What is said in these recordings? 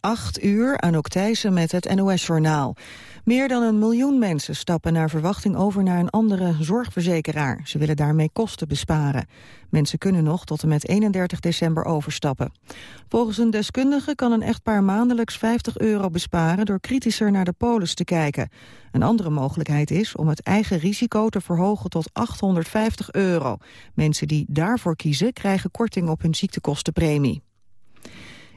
8 uur, Anouk Thijssen met het NOS-journaal. Meer dan een miljoen mensen stappen naar verwachting over naar een andere zorgverzekeraar. Ze willen daarmee kosten besparen. Mensen kunnen nog tot en met 31 december overstappen. Volgens een deskundige kan een echtpaar maandelijks 50 euro besparen... door kritischer naar de polis te kijken. Een andere mogelijkheid is om het eigen risico te verhogen tot 850 euro. Mensen die daarvoor kiezen krijgen korting op hun ziektekostenpremie.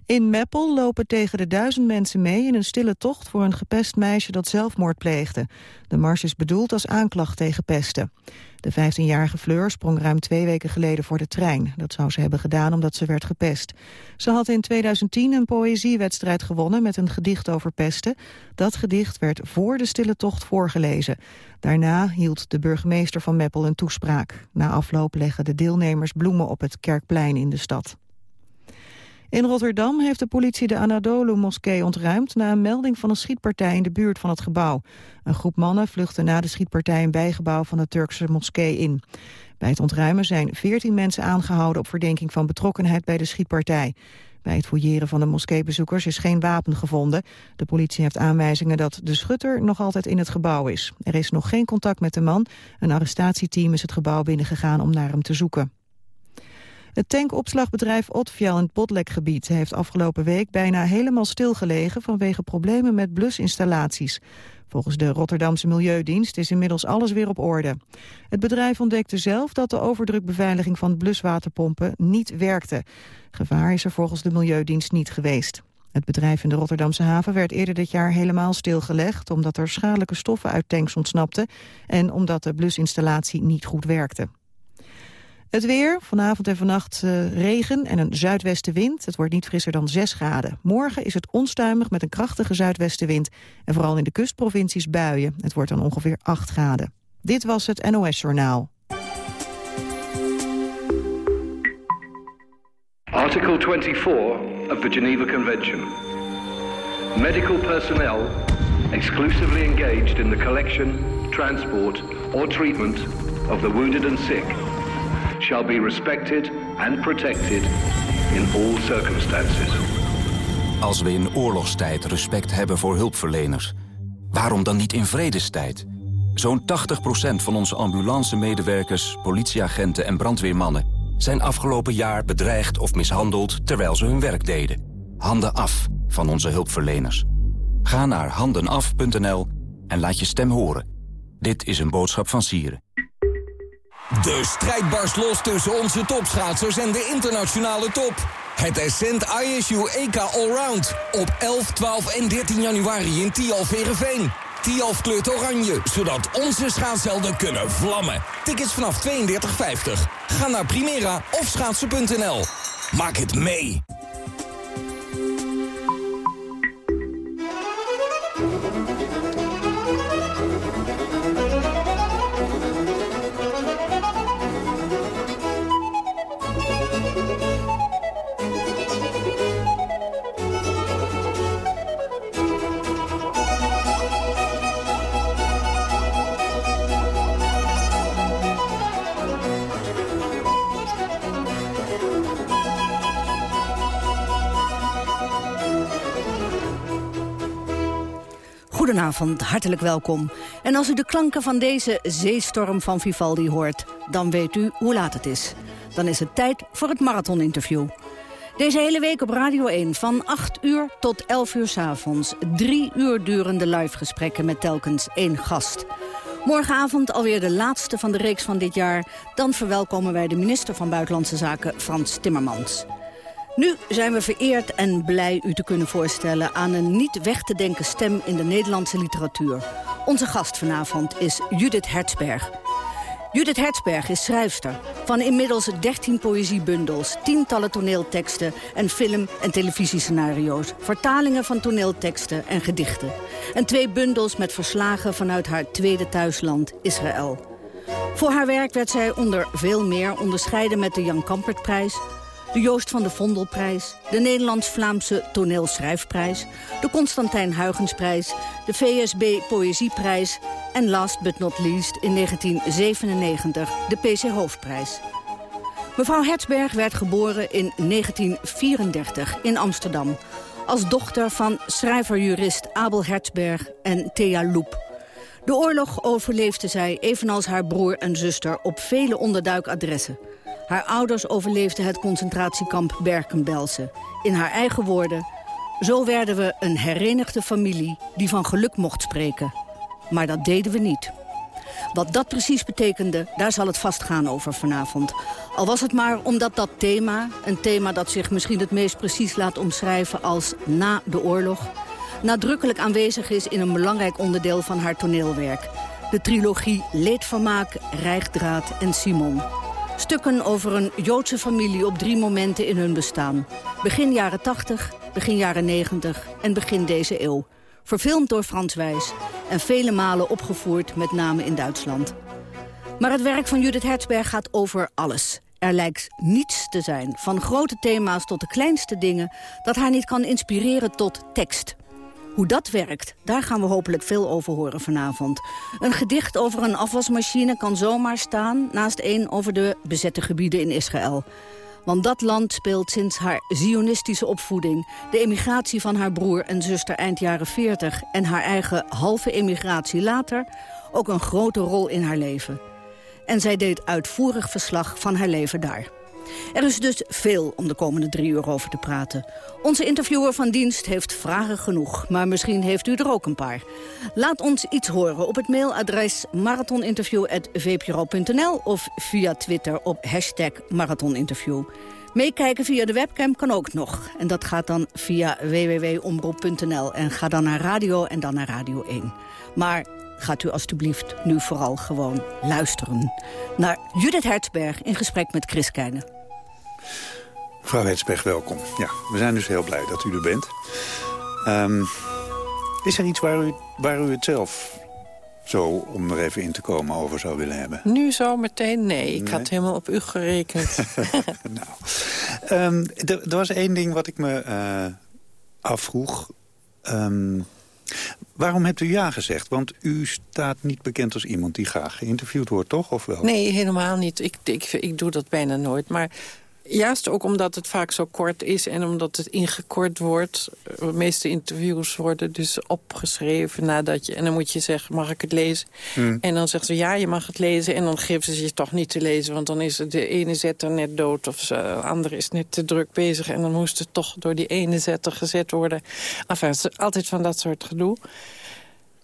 In Meppel lopen tegen de duizend mensen mee in een stille tocht voor een gepest meisje dat zelfmoord pleegde. De mars is bedoeld als aanklacht tegen pesten. De 15-jarige Fleur sprong ruim twee weken geleden voor de trein. Dat zou ze hebben gedaan omdat ze werd gepest. Ze had in 2010 een poëziewedstrijd gewonnen met een gedicht over pesten. Dat gedicht werd voor de stille tocht voorgelezen. Daarna hield de burgemeester van Meppel een toespraak. Na afloop leggen de deelnemers bloemen op het Kerkplein in de stad. In Rotterdam heeft de politie de Anadolu-moskee ontruimd... na een melding van een schietpartij in de buurt van het gebouw. Een groep mannen vluchtte na de schietpartij een bijgebouw van de Turkse moskee in. Bij het ontruimen zijn 14 mensen aangehouden op verdenking van betrokkenheid bij de schietpartij. Bij het fouilleren van de moskeebezoekers is geen wapen gevonden. De politie heeft aanwijzingen dat de schutter nog altijd in het gebouw is. Er is nog geen contact met de man. Een arrestatieteam is het gebouw binnengegaan om naar hem te zoeken. Het tankopslagbedrijf Otfiel in het Botlekgebied heeft afgelopen week bijna helemaal stilgelegen vanwege problemen met blusinstallaties. Volgens de Rotterdamse Milieudienst is inmiddels alles weer op orde. Het bedrijf ontdekte zelf dat de overdrukbeveiliging van bluswaterpompen niet werkte. Gevaar is er volgens de Milieudienst niet geweest. Het bedrijf in de Rotterdamse haven werd eerder dit jaar helemaal stilgelegd... omdat er schadelijke stoffen uit tanks ontsnapten... en omdat de blusinstallatie niet goed werkte. Het weer, vanavond en vannacht uh, regen en een zuidwestenwind. Het wordt niet frisser dan 6 graden. Morgen is het onstuimig met een krachtige zuidwestenwind. En vooral in de kustprovincies buien. Het wordt dan ongeveer 8 graden. Dit was het NOS Journaal. Article 24 of the Geneva Convention. Medical personnel exclusively engaged in the collection, transport or treatment of the wounded and sick shall be respected and protected in all circumstances. Als we in oorlogstijd respect hebben voor hulpverleners, waarom dan niet in vredestijd? Zo'n 80% van onze ambulance-medewerkers, politieagenten en brandweermannen... zijn afgelopen jaar bedreigd of mishandeld terwijl ze hun werk deden. Handen af van onze hulpverleners. Ga naar handenaf.nl en laat je stem horen. Dit is een boodschap van Sieren. De strijd barst los tussen onze topschaatsers en de internationale top. Het Ascent ISU EK Allround op 11, 12 en 13 januari in Tialf Verenveen. Tialf kleurt oranje, zodat onze schaatshelden kunnen vlammen. Tickets vanaf 32,50. Ga naar Primera of schaatsen.nl. Maak het mee. Goedenavond, hartelijk welkom. En als u de klanken van deze zeestorm van Vivaldi hoort... dan weet u hoe laat het is. Dan is het tijd voor het marathoninterview. Deze hele week op Radio 1 van 8 uur tot 11 uur s avonds. Drie uur durende live gesprekken met telkens één gast. Morgenavond alweer de laatste van de reeks van dit jaar. Dan verwelkomen wij de minister van Buitenlandse Zaken, Frans Timmermans. Nu zijn we vereerd en blij u te kunnen voorstellen... aan een niet weg te denken stem in de Nederlandse literatuur. Onze gast vanavond is Judith Hertzberg. Judith Hertzberg is schrijfster van inmiddels 13 poëziebundels... tientallen toneelteksten en film- en televisiescenario's... vertalingen van toneelteksten en gedichten. En twee bundels met verslagen vanuit haar tweede thuisland, Israël. Voor haar werk werd zij onder veel meer onderscheiden met de Jan Kampertprijs de Joost van de Vondelprijs, de Nederlands-Vlaamse Toneelschrijfprijs... de Constantijn Huygensprijs, de VSB Poëzieprijs... en last but not least in 1997 de PC Hoofdprijs. Mevrouw Hertzberg werd geboren in 1934 in Amsterdam als dochter van schrijver-jurist Abel Hertzberg en Thea Loep. De oorlog overleefde zij, evenals haar broer en zuster, op vele onderduikadressen. Haar ouders overleefden het concentratiekamp Berken-Belsen. In haar eigen woorden, zo werden we een herenigde familie die van geluk mocht spreken. Maar dat deden we niet. Wat dat precies betekende, daar zal het vast gaan over vanavond. Al was het maar omdat dat thema, een thema dat zich misschien het meest precies laat omschrijven als na de oorlog, nadrukkelijk aanwezig is in een belangrijk onderdeel van haar toneelwerk. De trilogie Leedvermaak, Rijgdraad en Simon. Stukken over een Joodse familie op drie momenten in hun bestaan. Begin jaren 80, begin jaren 90 en begin deze eeuw. Verfilmd door Frans Wijs en vele malen opgevoerd, met name in Duitsland. Maar het werk van Judith Hertzberg gaat over alles. Er lijkt niets te zijn, van grote thema's tot de kleinste dingen... dat haar niet kan inspireren tot tekst. Hoe dat werkt, daar gaan we hopelijk veel over horen vanavond. Een gedicht over een afwasmachine kan zomaar staan... naast één over de bezette gebieden in Israël. Want dat land speelt sinds haar zionistische opvoeding... de emigratie van haar broer en zuster eind jaren 40... en haar eigen halve emigratie later... ook een grote rol in haar leven. En zij deed uitvoerig verslag van haar leven daar. Er is dus veel om de komende drie uur over te praten. Onze interviewer van dienst heeft vragen genoeg, maar misschien heeft u er ook een paar. Laat ons iets horen op het mailadres marathoninterview.vpro.nl of via Twitter op hashtag marathoninterview. Meekijken via de webcam kan ook nog. En dat gaat dan via www.omroep.nl. En ga dan naar radio en dan naar Radio 1. Maar gaat u alstublieft nu vooral gewoon luisteren. Naar Judith Hertzberg in gesprek met Chris Keijnen. Mevrouw Hertzberg, welkom. Ja, we zijn dus heel blij dat u er bent. Um, is er iets waar u, waar u het zelf zo, om er even in te komen, over zou willen hebben? Nu zo meteen? Nee, ik had helemaal op u gerekend. nou, um, er, was één ding wat ik me uh, afvroeg. Um, Waarom hebt u ja gezegd? Want u staat niet bekend als iemand die graag geïnterviewd wordt, toch? Of wel? Nee, helemaal niet. Ik, ik, ik doe dat bijna nooit. Maar Juist ook omdat het vaak zo kort is en omdat het ingekort wordt. De meeste interviews worden dus opgeschreven nadat je... en dan moet je zeggen, mag ik het lezen? Hmm. En dan zeggen ze, ja, je mag het lezen. En dan geven ze je toch niet te lezen, want dan is de ene zetter net dood... of de andere is net te druk bezig. En dan moest het toch door die ene zetter gezet worden. Enfin, altijd van dat soort gedoe.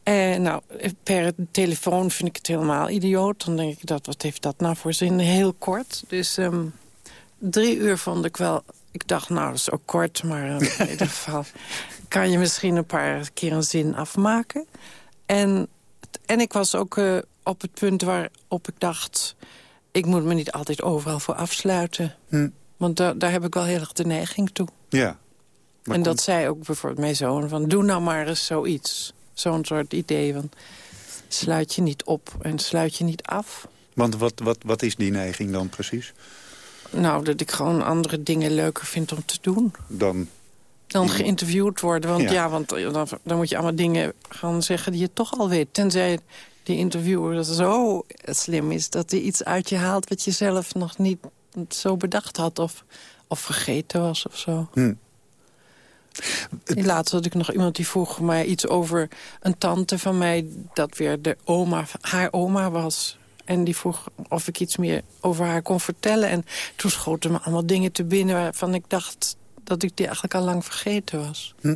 Uh, nou, per telefoon vind ik het helemaal idioot. Dan denk ik, dat, wat heeft dat nou voor zin? Heel kort. Dus um, drie uur vond ik wel... Ik dacht, nou, dat is ook kort, maar in ieder geval... kan je misschien een paar keer een zin afmaken. En, en ik was ook uh, op het punt waarop ik dacht... ik moet me niet altijd overal voor afsluiten. Hm. Want da daar heb ik wel heel erg de neiging toe. Ja. En dat zei ook bijvoorbeeld mijn zoon, van doe nou maar eens zoiets. Zo'n soort idee van sluit je niet op en sluit je niet af. Want wat, wat, wat is die neiging dan precies? Nou, dat ik gewoon andere dingen leuker vind om te doen. Dan? Dan geïnterviewd worden. Want ja, want dan, dan, moet je allemaal dingen gaan zeggen die je toch al weet. Tenzij die interviewer zo slim is dat hij iets uit je haalt... wat je zelf nog niet zo bedacht had of, of vergeten was of zo. Hm. Laatst had ik nog iemand die vroeg mij iets over een tante van mij... dat weer de oma, haar oma was. En die vroeg of ik iets meer over haar kon vertellen. En toen schoten me allemaal dingen te binnen waarvan ik dacht dat ik die eigenlijk al lang vergeten was. Hm.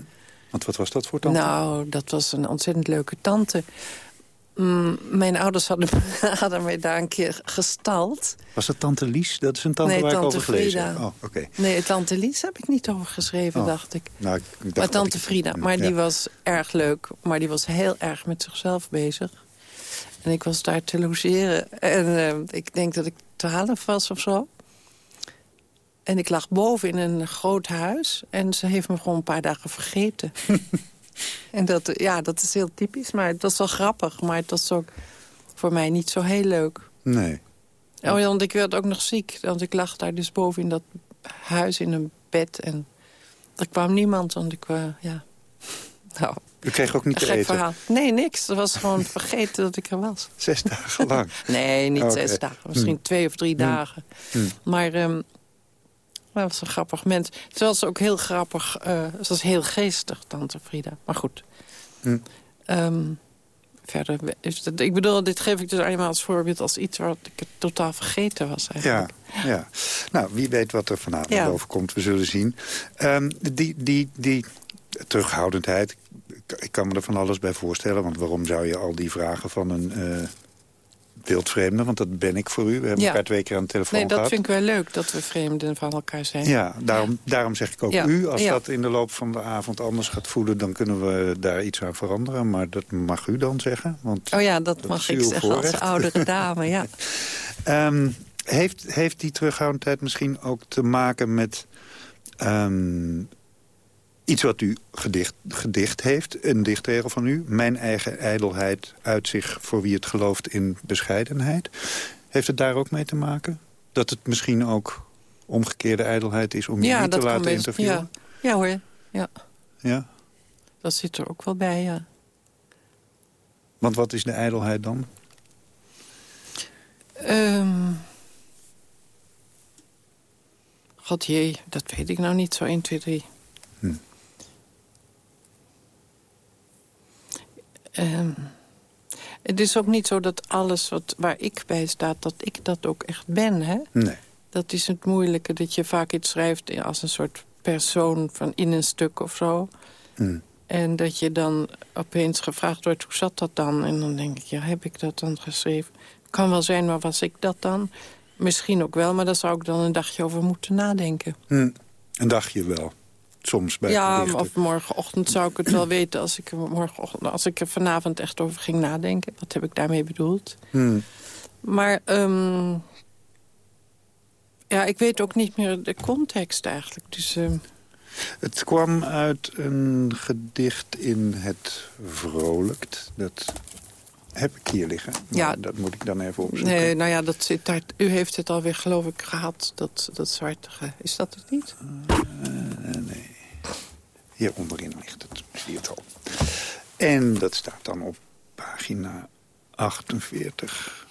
Want wat was dat voor tante? Nou, dat was een ontzettend leuke tante. Mm, mijn ouders hadden, hadden mij daar een keer gestald. Was dat tante Lies? Dat is een tante waar ik over gelezen heb. Oh, okay. Nee, tante Lies heb ik niet over geschreven, oh. dacht ik. Nou, ik dacht maar tante Frida, maar die was erg leuk. Maar die was heel erg met zichzelf bezig. En ik was daar te logeren. En uh, ik denk dat ik twaalf was of zo. En ik lag boven in een groot huis. En ze heeft me gewoon een paar dagen vergeten. en dat, ja, dat is heel typisch. Maar het was wel grappig. Maar het was ook voor mij niet zo heel leuk. Nee. Oh, want ik werd ook nog ziek. Want ik lag daar dus boven in dat huis in een bed. En er kwam niemand. Want ik, uh, ja... Nou, u kreeg ook niet te eten? Verhaal. Nee, niks. Het was gewoon vergeten dat ik er was. Zes dagen lang? nee, niet zes dagen. Misschien hm. twee of drie hm. dagen. Hm. Maar um, Dat was een grappig mens. Het was ook heel grappig. Uh, het was heel geestig, tante Frida. Maar goed. Hm. Ehm, verder ik bedoel, dit geef ik dus eenmaal als voorbeeld... als iets wat ik totaal vergeten was eigenlijk. Ja, ja. nou, wie weet wat er vanavond ja. over komt. We zullen zien. Um, die, die, die terughoudendheid, ik kan me er van alles bij voorstellen. Want waarom zou je al die vragen van een uh, wildvreemde... want dat ben ik voor u. We hebben elkaar twee keer aan de telefoon nee, gehad. dat vind ik wel leuk, dat we vreemden van elkaar zijn. Ja, daarom, daarom zeg ik ook u. Als dat in de loop van de avond anders gaat voelen... dan kunnen we daar iets aan veranderen. Maar dat mag u dan zeggen. Want oh ja, dat, mag ik zeggen voorrecht. als oudere dame, ja. um, heeft, heeft die terughoudendheid misschien ook te maken met... Um, Iets wat u gedicht, gedicht heeft, een dichtregel van u. Mijn eigen ijdelheid uit zich voor wie het gelooft in bescheidenheid. Heeft het daar ook mee te maken? Dat het misschien ook omgekeerde ijdelheid is om je niet te laten interviewen? Ja. ja hoor, ja. Ja? Dat zit er ook wel bij, ja. Want wat is de ijdelheid dan? Um, God jee, dat weet ik nou niet zo 1, 2, 3. Um, het is ook niet zo dat alles wat, waar ik bij sta, dat ik dat ook echt ben. Hè? Nee. Dat is het moeilijke, dat je vaak iets schrijft als een soort persoon van in een stuk of zo. Mm. En dat je dan opeens gevraagd wordt, hoe zat dat dan? En dan denk ik, ja, heb ik dat dan geschreven? Kan wel zijn, maar was ik dat dan? Misschien ook wel, maar daar zou ik dan een dagje over moeten nadenken. Mm. Een dagje wel? Soms bij Ja, of morgenochtend zou ik het wel weten... Als ik, morgenochtend, als ik er vanavond echt over ging nadenken. Wat heb ik daarmee bedoeld? Hmm. Maar um, ja, ik weet ook niet meer de context eigenlijk. Dus, um... Het kwam uit een gedicht in Het Vrolijkt. Dat heb ik hier liggen. ja. Dat moet ik dan even opzoeken. Nee, nou ja, dat zit daar, u heeft het alweer geloof ik gehad, dat, dat zwarte. Is dat het niet? Uh, nee. Hier onderin ligt het, zie het al. En dat staat dan op pagina 48.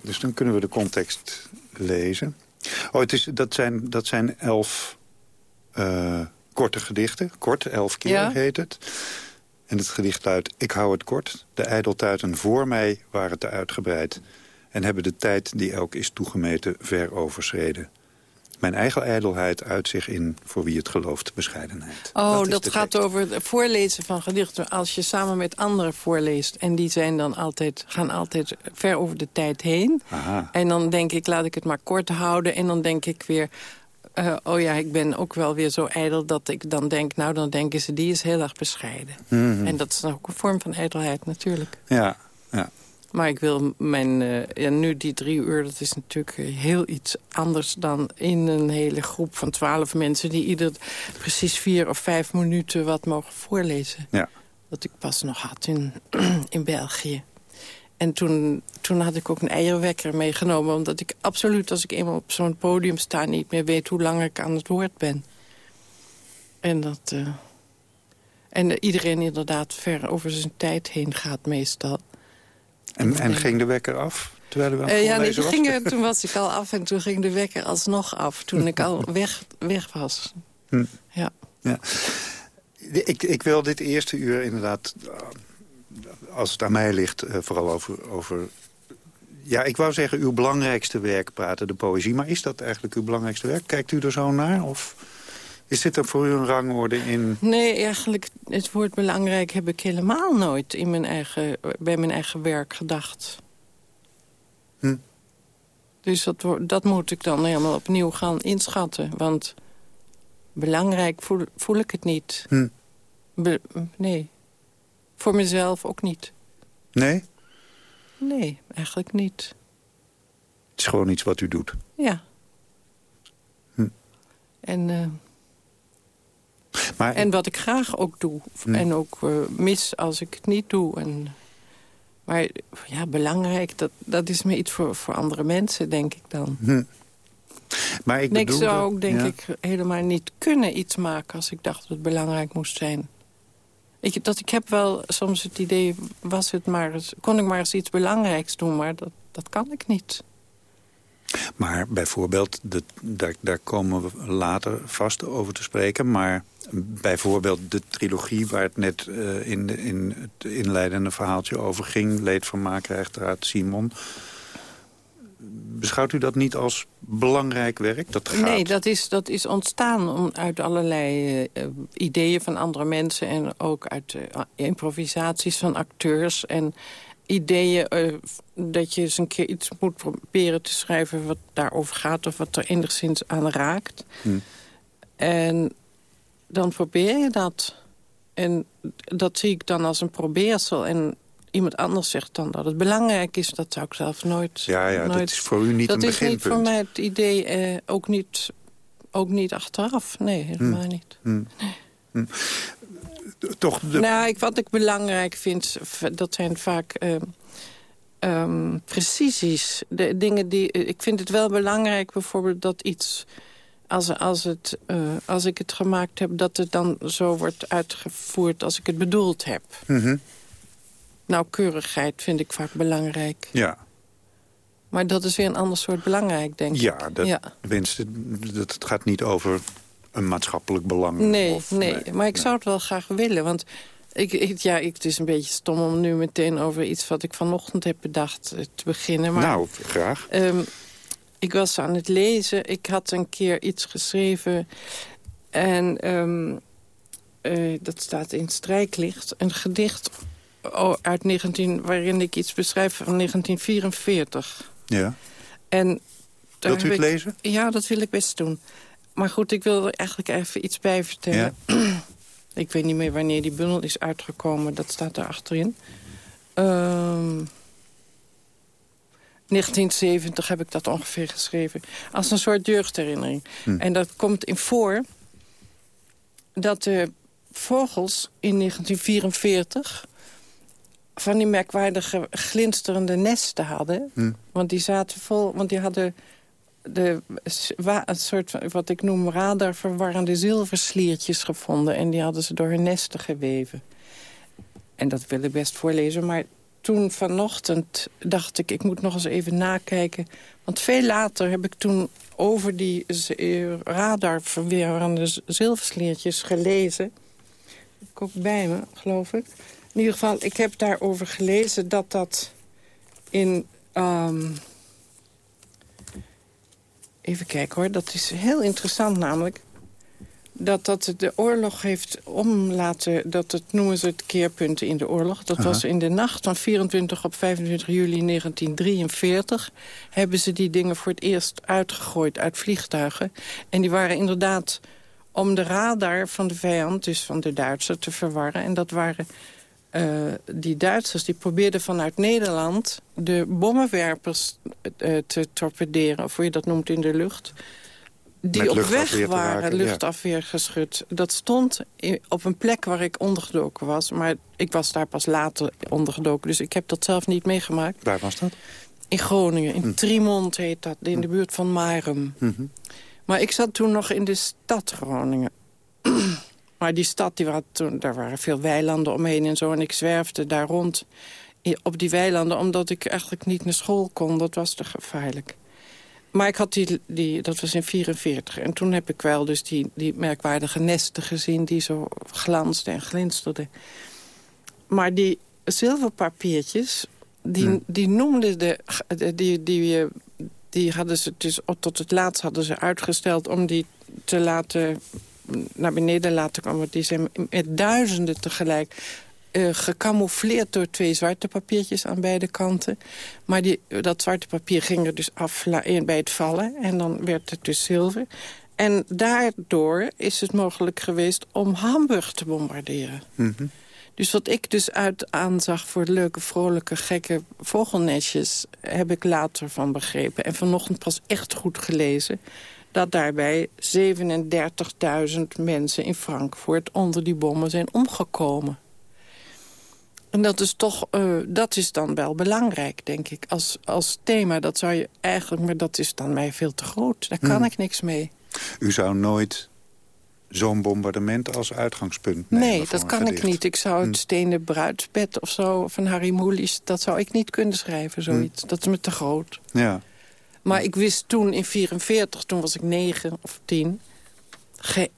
Dus dan kunnen we de context lezen. Oh, het is, dat, zijn, dat zijn elf uh, korte gedichten. Kort, elf keer ja. heet het. En het gedicht luidt... Ik hou het kort. De ijdeltuiten voor mij waren te uitgebreid... en hebben de tijd die elk is toegemeten ver overschreden. Mijn eigen ijdelheid uit zich in, voor wie het gelooft, bescheidenheid. Oh, dat, gaat over het voorlezen van gedichten. Als je samen met anderen voorleest... en die zijn dan altijd, gaan altijd ver over de tijd heen. Aha. En dan denk ik, laat ik het maar kort houden. En dan denk ik weer... Uh, oh ja, ik ben ook wel weer zo ijdel dat ik dan denk... nou, dan denken ze, die is heel erg bescheiden. Mm -hmm. En dat is ook een vorm van ijdelheid natuurlijk. Ja, ja. Maar ik wil mijn... Uh, ja, nu die drie uur, dat is natuurlijk heel iets anders dan in een hele groep van twaalf mensen... die ieder precies vier of vijf minuten wat mogen voorlezen. Ja. Wat ik pas nog had in, in België. En toen, toen had ik ook een eierwekker meegenomen. Omdat ik absoluut, als ik eenmaal op zo'n podium sta... niet meer weet hoe lang ik aan het woord ben. En dat... Uh, en iedereen inderdaad ver over zijn tijd heen gaat meestal. En, en ging de wekker af? Terwijl u aan uh, ja, nee? Ging, toen was ik al af en toen ging de wekker alsnog af. Toen ik al weg, weg was. Hm. Ja. ja. Ik, ik wil dit eerste uur inderdaad als het aan mij ligt, uh, vooral over, over... Ja, ik wou zeggen uw belangrijkste werk praten, de poëzie. Maar is dat eigenlijk uw belangrijkste werk? Kijkt u er zo naar? Of is dit er voor u een rangorde in? Nee, eigenlijk het woord belangrijk heb ik helemaal nooit in mijn eigen, bij mijn eigen werk gedacht. Hm. Dus dat, dat moet ik dan helemaal opnieuw gaan inschatten. Want belangrijk voel, voel ik het niet. Hm. Be, nee. Voor mezelf ook niet. Nee? Nee, eigenlijk niet. Het is gewoon iets wat u doet? Ja. Hm. En, uh, maar, en wat ik graag ook doe. Hm. En ook uh, mis als ik het niet doe. En, maar ja, belangrijk, dat, dat is me iets voor, voor andere mensen, denk ik dan. Hm. Maar ik, zou ook, denk ja. ik, helemaal niet kunnen iets maken... als ik dacht dat het belangrijk moest zijn. Ik, dat, ik heb wel soms het idee, was het maar eens, kon ik maar eens iets belangrijks doen, maar dat, dat kan ik niet. Maar bijvoorbeeld, de, daar, daar komen we later vast over te spreken... maar bijvoorbeeld de trilogie waar het net uh, in, in het inleidende verhaaltje over ging... Leed van Maakrechterraad Simon... Beschouwt u dat niet als belangrijk werk? Dat gaat... Nee, dat is, dat is ontstaan uit allerlei uh, ideeën van andere mensen... en ook uit uh, improvisaties van acteurs... en ideeën uh, dat je eens een keer iets moet proberen te schrijven... wat daarover gaat of wat er enigszins aan raakt. Hm. En dan probeer je dat. En dat zie ik dan als een probeersel. En iemand anders zegt dan dat het belangrijk is. Dat zou ik zelf nooit... Ja, ja nooit, dat is voor u niet een beginpunt. Dat is niet voor mij het idee, eh, ook, niet, ook niet achteraf. Nee, helemaal hm. niet. Hm. Hm. Toch de... Nou, ik, wat ik belangrijk vind, dat zijn vaak... Uh, um, precisies. De dingen die, ik vind het wel belangrijk bijvoorbeeld dat iets als, als, het, uh, als ik het gemaakt heb, dat het dan zo wordt uitgevoerd als ik het bedoeld heb. Mm -hmm. Nauwkeurigheid vind ik vaak belangrijk. Ja. Maar dat is weer een ander soort belangrijk, denk ja, ik. Dat, ja, dat het gaat niet over een maatschappelijk belang. Nee, of, nee, nee, maar ik zou het wel graag willen. Want ik, ik, ja, ik, het is een beetje stom om nu meteen over iets wat ik vanochtend heb bedacht eh, te beginnen. Maar, nou, graag. Um, ik was aan het lezen. Ik had een keer iets geschreven. En um, uh, dat staat in Strijklicht. Een gedicht uit 19, waarin ik iets beschrijf van 1944. Ja. En Wilt u het lezen? Ja, dat wil ik best doen. Maar goed, ik wil er eigenlijk even iets bij vertellen. Ja. ik weet niet meer wanneer die bundel is uitgekomen. Dat staat daar achterin. Um, 1970 heb ik dat ongeveer geschreven. Als een soort jeugdherinnering. Hm. En dat komt in voor dat de vogels in 1944 van die merkwaardige glinsterende nesten hadden. Hm. Want die zaten vol, want die hadden de, een soort van, wat ik noem radarverwarrende zilversliertjes gevonden. En die hadden ze door hun nesten geweven. En dat wil ik best voorlezen, maar toen vanochtend dacht ik, ik moet nog eens even nakijken. Want veel later heb ik toen over die eh, radarverwerende zilversleertjes gelezen. Ik ook bij me, geloof ik. In ieder geval, ik heb daarover gelezen dat dat in... Um, even kijken hoor, dat is heel interessant namelijk dat dat de oorlog heeft om laten... dat het noemen ze het keerpunten in de oorlog. Dat was in de nacht van 24 op 25 juli 1943... hebben ze die dingen voor het eerst uitgegooid uit vliegtuigen. En die waren inderdaad om de radar van de vijand, dus van de Duitsers, te verwarren. En dat waren uh, die Duitsers, die probeerden vanuit Nederland... de bommenwerpers uh, te torpederen, of hoe je dat noemt in de lucht die op weg waren, luchtafweer geschud. Dat stond op een plek waar ik ondergedoken was. Maar ik was daar pas later ondergedoken. Dus ik heb dat zelf niet meegemaakt. Waar was dat? In Groningen. In hm. Heet dat. In hm. de buurt van Marum. Hm. Maar ik zat toen nog in de stad Groningen. Maar die stad, die had toen, daar waren veel weilanden omheen en zo. En ik zwerfde daar rond op die weilanden... omdat ik eigenlijk niet naar school kon. Dat was te gevaarlijk. Maar ik had die, die, dat was in 44. En toen heb ik wel dus die, die merkwaardige nesten gezien... die zo glansden en glinsterden. Maar die zilverpapiertjes, die, hmm. die noemden de... Die, die, die hadden ze dus tot het laatst hadden ze uitgesteld... om die te laten naar beneden laten komen. Die zijn met duizenden tegelijk uh, gecamoufleerd door twee zwarte papiertjes aan beide kanten. Maar die, dat zwarte papier ging er dus af bij het vallen. En dan werd het dus zilver. En daardoor is het mogelijk geweest om Hamburg te bombarderen. Mhm. Dus wat ik dus uit aanzag voor leuke, vrolijke, gekke vogelnestjes... heb ik later van begrepen. En vanochtend pas echt goed gelezen dat daarbij 37.000 mensen in Frankfurt onder die bommen zijn omgekomen. En dat is toch, uh, dat is dan wel belangrijk, denk ik. Als, als thema, dat zou je eigenlijk, maar dat is dan mij veel te groot. Daar kan hmm. ik niks mee. U zou nooit zo'n bombardement als uitgangspunt nemen Nee, dat kan ik niet. Ik zou het hmm. stenen bruidsbed of zo van Harry Mulisch... dat zou ik niet kunnen schrijven, zoiets. Hmm. Dat is me te groot. Ja. Maar ik wist toen in 44, toen was ik negen of tien...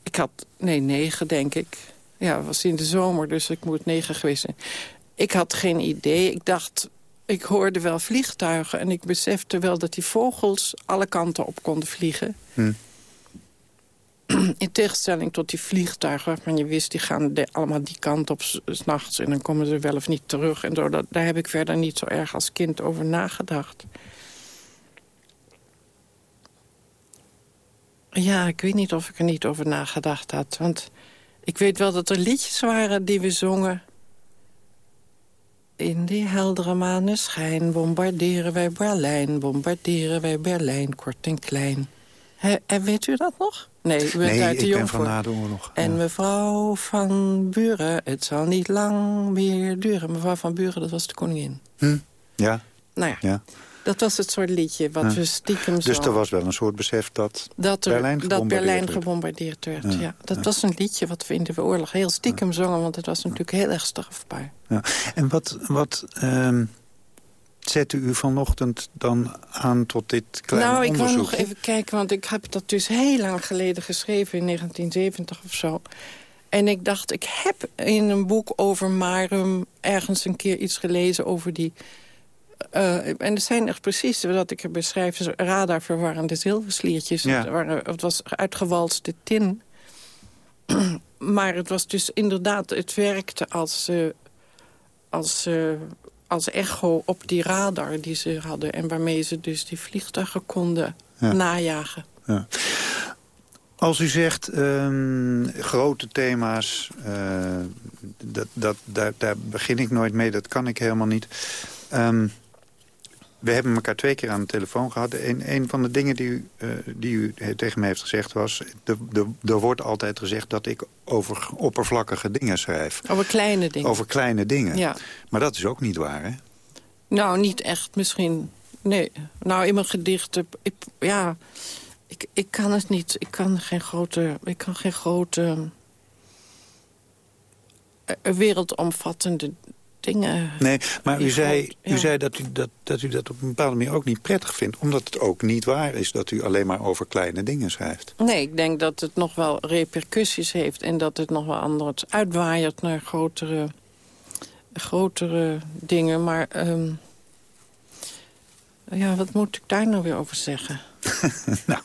ik had, nee, negen denk ik. Ja, het was in de zomer, dus ik moet negen geweest zijn. Ik had geen idee. Ik dacht, ik hoorde wel vliegtuigen... en ik besefte wel dat die vogels alle kanten op konden vliegen. Hm. In tegenstelling tot die vliegtuigen waarvan je wist... die gaan allemaal die kant op s'nachts en dan komen ze wel of niet terug. En zo, dat, daar heb ik verder niet zo erg als kind over nagedacht. Ja, ik weet niet of ik er niet over nagedacht had. Want ik weet wel dat er liedjes waren die we zongen. In die heldere maneschijn bombarderen wij Berlijn, bombarderen wij Berlijn, kort en klein. en weet u dat nog? Nee, u bent nee, uit de ik ben van na de oorlog. En mevrouw van Buren, het zal niet lang meer duren. Mevrouw van Buren, dat was de koningin. Hm? Ja. Nou ja. ja. Dat was het soort liedje wat we stiekem Dus er was wel een soort besef dat, dat, er, Berlijn, dat Berlijn werd. gebombardeerd werd. Ja. Dat was een liedje wat we in de oorlog heel stiekem zongen... want het was natuurlijk heel erg strafbaar. Ja. En wat, wat ehm, zette u vanochtend dan aan tot dit kleine nou, onderzoek? Nou, ik wil nog even kijken, want ik heb dat dus heel lang geleden geschreven... in 1970 of zo. En ik dacht, ik heb in een boek over Marum... ergens een keer iets gelezen over die uh, en er zijn echt precies wat ik beschrijf... radarverwarrende zilversliertjes. Ja. Het, waren, het was uitgewalste tin. maar het was dus inderdaad... het werkte als, uh, als, uh, als echo op die radar die ze hadden... en waarmee ze dus die vliegtuigen konden ja. najagen. Ja. Als u zegt um, grote thema's, dat, dat, daar, daar begin ik nooit mee, dat kan ik helemaal niet... Um, we hebben elkaar twee keer aan de telefoon gehad. En een van de dingen die u, uh, die u tegen mij heeft gezegd was... er wordt altijd gezegd dat ik over oppervlakkige dingen schrijf. Over kleine dingen. Over kleine dingen. Ja. Maar dat is ook niet waar, hè? Nou, niet echt misschien. Nee. Nou, in mijn gedichten... Ik, ja, ik, ik kan het niet. Ik kan geen grote... Ik kan geen grote... Uh, wereldomvattende dingen. Nee, maar u zei, ja. u zei dat, u dat, dat u dat op een bepaalde manier ook niet prettig vindt. Omdat het ook niet waar is dat u alleen maar over kleine dingen schrijft. Nee, ik denk dat het nog wel repercussies heeft. En dat het nog wel anders uitwaaiert naar grotere, grotere dingen. Maar um, ja, wat moet ik daar nou weer over zeggen? nou,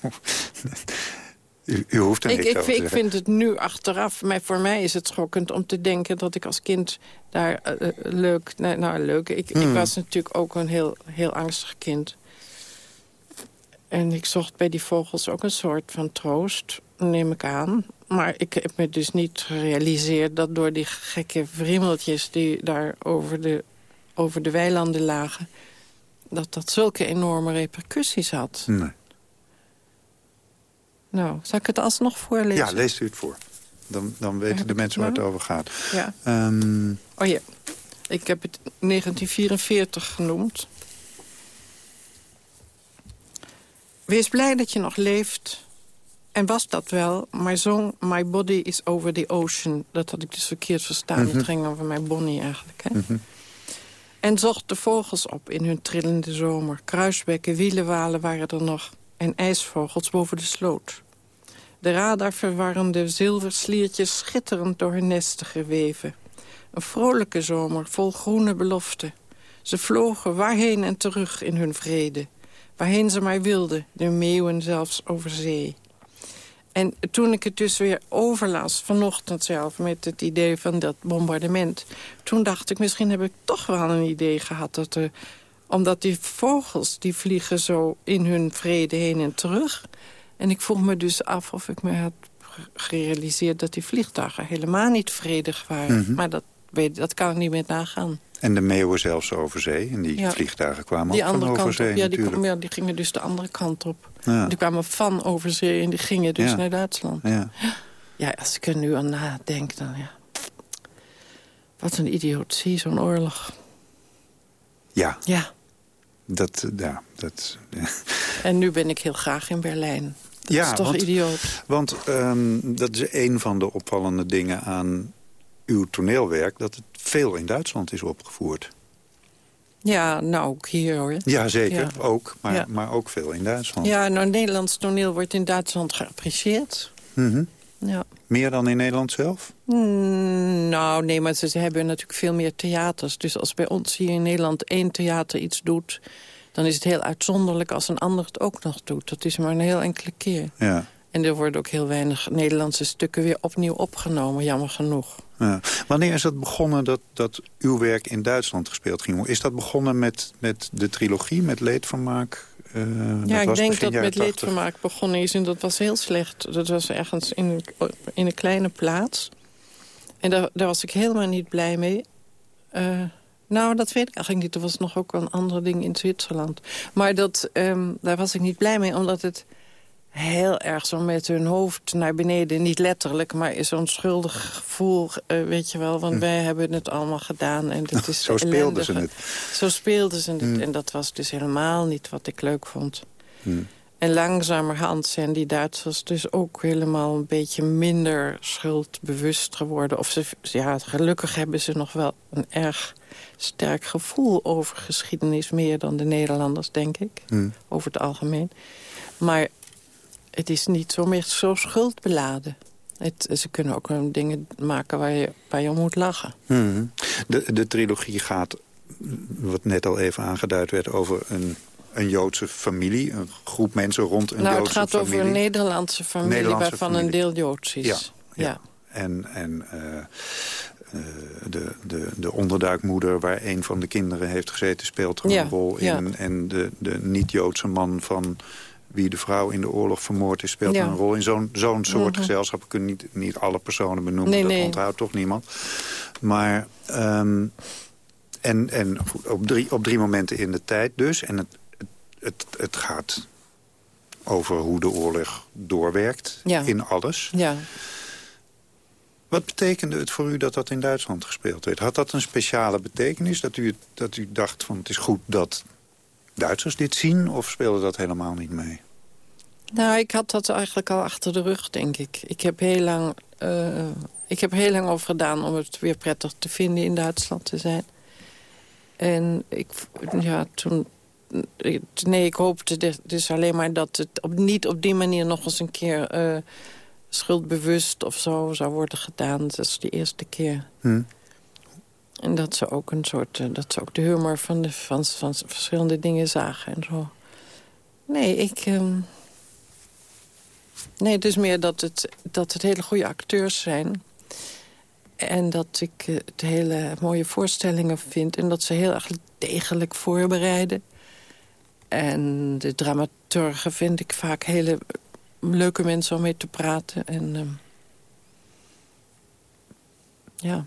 u, u, hoeft er ik, niks ik, over te ik vind het nu achteraf, maar voor mij is het schokkend om te denken dat ik als kind daar uh, leuk... Nou, nou leuk, ik, Hmm. ik was natuurlijk ook een heel, heel angstig kind. En ik zocht bij die vogels ook een soort van troost, neem ik aan. Maar ik heb me dus niet gerealiseerd dat door die gekke wrimmeltjes... die daar over de, over de weilanden lagen... dat dat zulke enorme repercussies had. Nee. Nou, zal ik het alsnog voorlezen? Ja, leest u het voor. Dan, dan weten de mensen waar het over gaat. Ja. Um... Oh ja, ik heb het 1944 genoemd. Wees blij dat je nog leeft. En was dat wel, maar zong My Body is Over the Ocean. Dat had ik dus verkeerd verstaan. Mm -hmm. Het ging over mijn Bonnie eigenlijk. Hè? Mm -hmm. En zocht de vogels op in hun trillende zomer. Kruisbekken, wielenwalen waren er nog. En ijsvogels boven de sloot. De radar verwarrende zilversliertjes schitterend door hun nesten geweven. Een vrolijke zomer vol groene beloften. Ze vlogen waarheen en terug in hun vrede. Waarheen ze maar wilden, de meeuwen zelfs over zee. En toen ik het dus weer overlas, vanochtend zelf... met het idee van dat bombardement... toen dacht ik, misschien heb ik toch wel een idee gehad... dat er, omdat die vogels, die vliegen zo in hun vrede heen en terug... en ik vroeg me dus af of ik me had gerealiseerd... dat die vliegtuigen helemaal niet vredig waren. Mm -hmm. Maar dat, weet, dat kan ik niet meer nagaan. En de meeuwen zelfs over zee. En die ja. vliegtuigen kwamen die ook andere van over kant zee op. Ja die, ja, die gingen dus de andere kant op. Ja. Die kwamen van over zee en die gingen dus Ja. naar Duitsland. Ja. Ja, als ik er nu aan nadenk, dan ja. Wat een idiotie, zo'n oorlog. ja, Ja, dat... Ja, dat en nu ben ik heel graag in Berlijn. Dat Ja, is toch want- idioot? Want ehm, dat is een van de opvallende dingen aan uw toneelwerk... dat het veel in Duitsland is opgevoerd. Ja, nou ook hier hoor. Ja, zeker. Ja. Ook. Maar, Ja. maar ook veel in Duitsland. Ja, nou, Nederlands toneel wordt in Duitsland geapprecieerd. Mhm. Ja. Meer dan in Nederland zelf? Mm, nou, nee, maar ze, ze hebben natuurlijk veel meer theaters. Dus als bij ons hier in Nederland één theater iets doet... dan is het heel uitzonderlijk als een ander het ook nog doet. Dat is maar een heel enkele keer. Ja. En er worden ook heel weinig Nederlandse stukken weer opnieuw opgenomen, jammer genoeg. ja. Wanneer is dat begonnen dat, dat uw werk in Duitsland gespeeld ging? Is dat begonnen met, met de trilogie, met Leedvermaak? Dat ja, ik denk dat met 80. leedvermaak begonnen is en dat was heel slecht. Dat was ergens in een, in een kleine plaats. En daar, daar was ik helemaal niet blij mee. Eh, nou, dat weet ik eigenlijk niet. Er was nog ook een ander ding in Zwitserland. Maar dat, ehm, daar was ik niet blij mee, omdat het heel erg zo met hun hoofd naar beneden... niet letterlijk, maar zo'n schuldig gevoel, eh, weet je wel... want wij hebben het allemaal gedaan en dit is Hm. Zo speelden ze het. Zo speelden ze het. Hmm. En dat was dus helemaal niet wat ik leuk vond. Hmm. En langzamerhand zijn die Duitsers dus ook helemaal een beetje minder schuldbewust geworden. Of ze, ja, gelukkig hebben ze nog wel een erg sterk gevoel over geschiedenis. Meer dan de Nederlanders, denk ik. Hmm. Over het algemeen. Maar het is niet zo meer zo schuldbeladen. Het, ze kunnen ook dingen maken waar je, waar je om moet lachen. Mhm. De, de trilogie gaat, wat net al even aangeduid werd... over een, een Joodse familie, een groep mensen rond een nou, Joodse het gaat familie. over een Nederlandse familie Nederlandse waarvan familie. een deel Joods is. Ja, ja. ja. En, en eh, de, de, de onderduikmoeder waar een van de kinderen heeft gezeten... speelt er Ja, een rol ja. in. En de, de niet-Joodse man van wie de vrouw in de oorlog vermoord is... speelt Ja. een rol in. Zo'n zo'n soort Mhm. gezelschap. We kunnen niet, niet alle personen benoemen. Nee, dat nee. onthoudt toch niemand. Maar... ehm, en en op, drie, op drie momenten in de tijd dus. En het, het, het, het gaat over hoe de oorlog doorwerkt in alles. ja. Wat betekende het voor u dat dat in Duitsland gespeeld werd? Had dat een speciale betekenis? Dat u, dat u dacht van het is goed dat Duitsers dit zien? Of speelde dat helemaal niet mee? Nou, ik had dat eigenlijk al achter de rug, denk ik. Ik heb heel lang, eh, ik heb heel lang over gedaan om het weer prettig te vinden in Duitsland te zijn. En ik, ja, toen... Nee, ik hoopte dus- alleen maar dat het op, niet op die manier nog eens een keer... eh, schuldbewust of zo zou worden gedaan. Dat is de eerste keer. Hm. En dat ze ook een soort, eh, dat ze ook de humor van, de, van, van verschillende dingen zagen en zo. Nee, ik... ehm, Nee, het is meer dat het, dat het hele goede acteurs zijn. En dat ik eh, het hele mooie voorstellingen vind. En dat ze heel erg degelijk voorbereiden. En de dramaturgen vind ik vaak hele leuke mensen om mee te praten. En ehm, ja...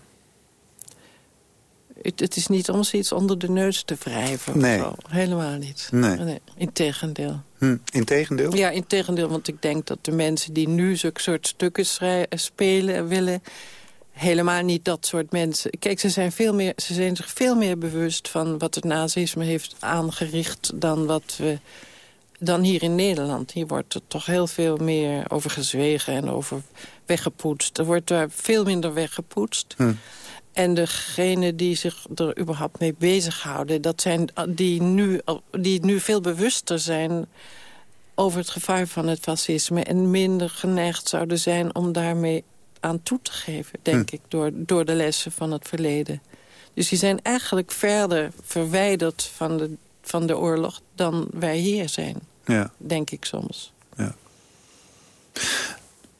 Het, het is niet om ze iets onder de neus te wrijven. of Nee. zo. Helemaal niet. Nee. Integendeel. Hm. Integendeel? Ja, integendeel, want ik denk dat de mensen die nu zulke soort stukken schrij- spelen willen... helemaal niet dat soort mensen... Kijk, ze zijn, veel meer, ze zijn zich veel meer bewust van wat het nazisme heeft aangericht... dan, wat we, dan hier in Nederland. Hier wordt er toch heel veel meer over gezwegen en over weggepoetst. Er wordt daar veel minder weggepoetst. Hm. En degenen die zich er überhaupt mee bezighouden... dat zijn die nu, die nu veel bewuster zijn over het gevaar van het fascisme... en minder geneigd zouden zijn om daarmee aan toe te geven, denk ik... Door, door de lessen van het verleden. Dus die zijn eigenlijk verder verwijderd van de, van de oorlog... dan wij hier zijn, Ja. denk ik soms.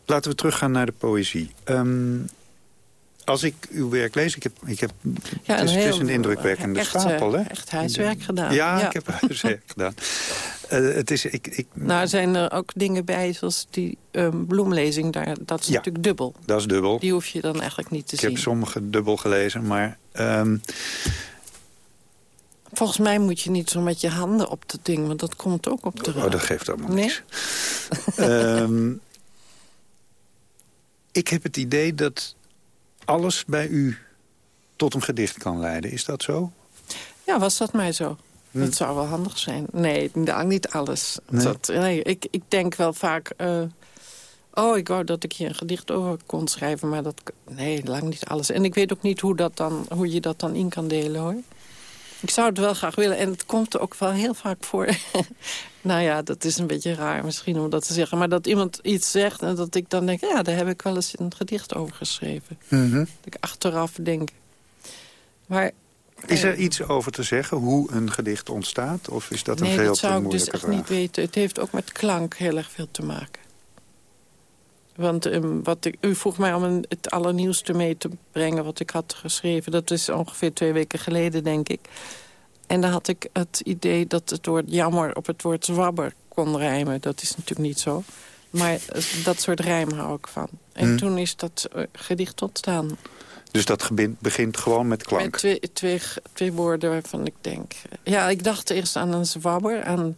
Laten we teruggaan naar de poëzie. Ehm, als ik uw werk lees, ik heb, ik heb, Ja, het, is, een het is heel- een indrukwekkende echt, eh, stapel. Hè? echt huiswerk gedaan. Ja, Ja. ik heb huiswerk gedaan. Eh, het is, ik, ik, Nou, zijn er ook dingen bij, zoals die ehm, bloemlezing daar. Dat is Ja. natuurlijk dubbel. dat is dubbel. Die hoef je dan eigenlijk niet te Ik zien. heb sommige dubbel gelezen, maar... ehm, Volgens mij moet je niet zo met je handen op dat ding, want dat komt ook op de oh, dat geeft allemaal Nee? niks. Ehm, ik heb het idee dat alles bij u tot een gedicht kan leiden. Is dat zo? Ja, was dat mij zo? Hm. Dat zou wel handig zijn. Nee, niet alles. Nee? Dat, nee, ik, ik denk wel vaak... eh, oh, ik wou dat ik hier een gedicht over kon schrijven, maar dat... Nee, lang niet alles. En ik weet ook niet hoe, dat dan, hoe je dat dan in kan delen, hoor. Ik zou het wel graag willen. En het komt ook wel heel vaak voor. nou ja, dat is een beetje raar misschien om dat te zeggen. Maar dat iemand iets zegt en dat ik dan denk... ja, daar heb ik wel eens een gedicht over geschreven. Mhm. Dat ik achteraf denk. Maar... Is er eh, iets over te zeggen hoe een gedicht ontstaat? Of is dat een nee, veel dat te zou ik dus moeilijke echt vraag? niet weten. Het heeft ook met klank heel erg veel te maken. Want ehm, wat ik, u vroeg mij om een, het allernieuwste mee te brengen wat ik had geschreven. Dat is ongeveer twee weken geleden, denk ik. En dan had ik het idee dat het woord jammer op het woord zwabber kon rijmen. Dat is natuurlijk niet zo. Maar eh, dat soort rijm hou ik van. En Hmm. toen is dat eh, gedicht ontstaan. Dus dat begint gewoon met klank? Met twee, twee, twee woorden waarvan ik denk... Ja, ik dacht eerst aan een zwabber. Aan,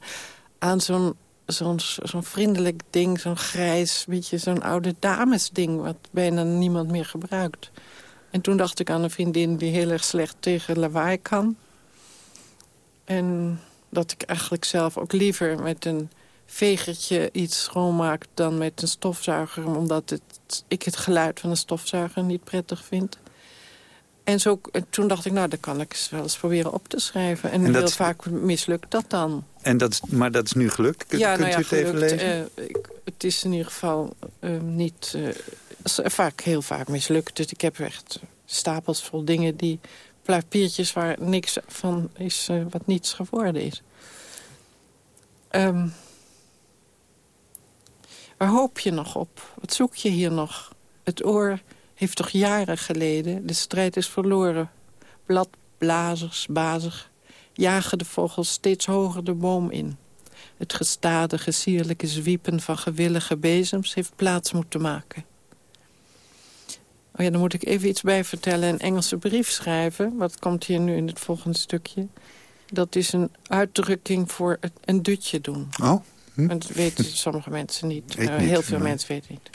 aan zo'n zo'n vriendelijk ding, zo'n grijs... beetje zo'n oude damesding... wat bijna niemand meer gebruikt. En toen dacht ik aan een vriendin die heel erg slecht tegen lawaai kan. En dat ik eigenlijk zelf ook liever met een vegertje iets schoonmaak... dan met een stofzuiger, omdat het, ik het geluid van een stofzuiger niet prettig vind. En zo, en toen dacht ik, nou, dan kan ik wel eens proberen op te schrijven. En, En dat heel vaak mislukt dat dan. En dat, maar dat is nu gelukt? Kun- ja, Kunt nou ja, u het even lezen? Eh, ik- het is in ieder geval eh, niet... eh, is vaak, heel vaak mislukt. Dus ik heb echt stapels vol dingen die... papiertjes waar niks van is, eh, wat niets geworden is. Ehm, waar hoop je nog op? Wat zoek je hier nog? Het oor heeft toch jaren geleden... de strijd is verloren. Bladblazers, bazig, jagen de vogels steeds hoger de boom in. Het gestadige, sierlijke zwiepen van gewillige bezems... heeft plaats moeten maken. Oh ja, dan moet ik even iets bij vertellen. Een Engelse brief schrijven, wat komt hier nu in het volgende stukje... dat is een uitdrukking voor het- een dutje doen. Oh, hm? Dat weten sommige mensen niet. Eh, niet, heel veel mensen weten niet.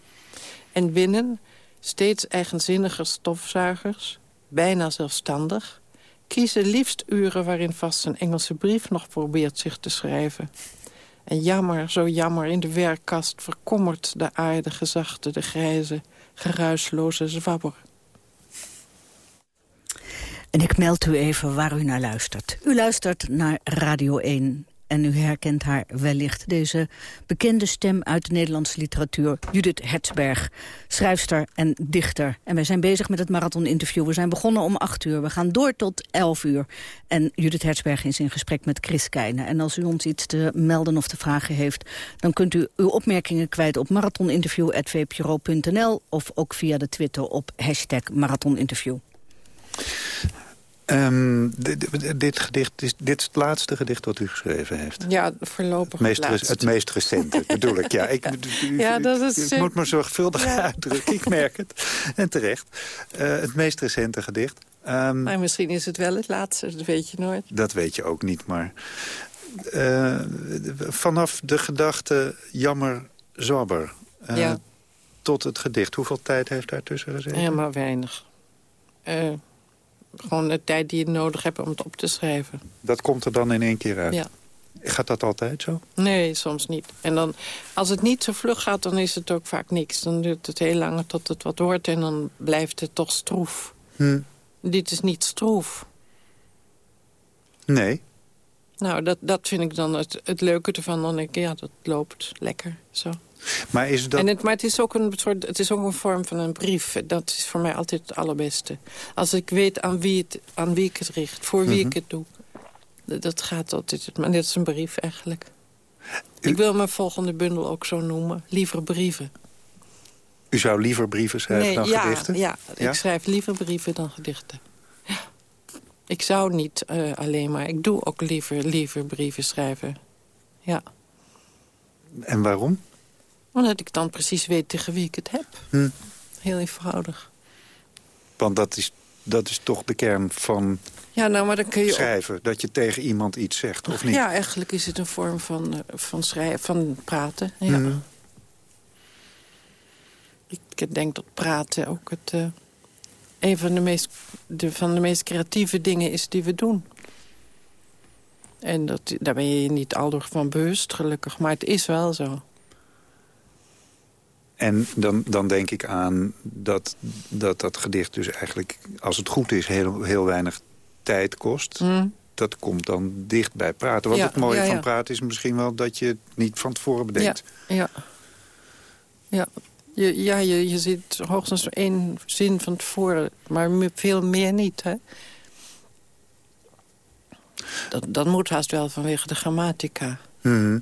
En binnen steeds eigenzinniger stofzuigers, bijna zelfstandig... kiezen liefst uren waarin vast een Engelse brief nog probeert zich te schrijven. En jammer, zo jammer, in de werkkast verkommert de aardige zachte, de grijze, geruisloze zwabber. En ik meld u even waar u naar luistert. U luistert naar Radio 1 en u herkent haar wellicht. Deze bekende stem uit de Nederlandse literatuur, Judith Hertzberg. Schrijfster en dichter. En wij zijn bezig met het marathon-interview. We zijn begonnen om 8 uur. We gaan door tot 11 uur. En Judith Hertzberg is in gesprek met Chris Keijnen. En als u ons iets te melden of te vragen heeft... dan kunt u uw opmerkingen kwijt op marathoninterview.vpro.nl... of ook via de Twitter op hashtag marathoninterview. Ehm, dit, gedicht is, dit is het laatste gedicht wat u geschreven heeft. Ja, voorlopig Het meest, het re- laatste. het meest recente, bedoel ik. Ja, ik, u- Ja, dat is zeker- moet maar zorgvuldig Ja. uitdrukken, ik merk het. En terecht. Eh, het meest recente gedicht. Ehm, Maar misschien is het wel het laatste, dat weet je nooit. Dat weet je ook niet, maar... eh, vanaf de gedachte jammer zwabber eh, Ja. tot het gedicht. Hoeveel tijd heeft daar tussen gezeten? Helemaal weinig. Eh, gewoon de tijd die je nodig hebt om het op te schrijven. Dat komt er dan in één keer uit. Ja. Gaat dat altijd zo? Nee, soms niet. En dan, als het niet zo vlug gaat, dan is het ook vaak niks. Dan duurt het heel lang tot het wat wordt en dan blijft het toch stroef. Hm. Dit is niet stroef. Nee. Nou, dat, dat vind ik dan het, het leuke ervan. Dan denk ik, ja, dat loopt lekker. Zo. Maar is dat... En het, maar het is, ook een soort, het is ook een vorm van een brief. Dat is voor mij altijd het allerbeste. Als ik weet aan wie, het, aan wie ik het richt, voor wie Mhm. ik het doe. Dat, gaat altijd. Maar dit is een brief eigenlijk. U- Ik wil mijn volgende bundel ook zo noemen. Liever brieven. U zou liever brieven schrijven dan ja, gedichten? Ja, Ja? ik schrijf liever brieven dan gedichten. Ja. Ik zou niet eh, alleen maar... Ik doe ook liever, liever brieven schrijven. Ja. En waarom? Omdat ik dan precies weet tegen wie ik het heb. Hm. Heel eenvoudig. Want dat is, dat is toch de kern van Ja, nou, maar dan kun je schrijven. Dat je tegen iemand iets zegt, of niet? Ja, eigenlijk is het een vorm van, eh, van, schrijven, van praten. Ja. Mhm. Ik denk dat praten ook het, eh, een van de, meest, de, van de meest creatieve dingen is die we doen. En dat, daar ben je je niet al door van bewust, gelukkig. Maar het is wel zo. En dan, dan denk ik aan dat, dat dat gedicht dus eigenlijk, als het goed is, heel, heel weinig tijd kost. Hm? dat komt dan dicht bij praten. Want Ja, het mooie ja, ja. van praten is misschien wel dat je het niet van tevoren bedenkt. Ja, ja. ja. Je, ja, je, je zit hoogstens één zin van tevoren, maar veel meer niet, hè? Dat, dat moet haast wel vanwege de grammatica. Mhm.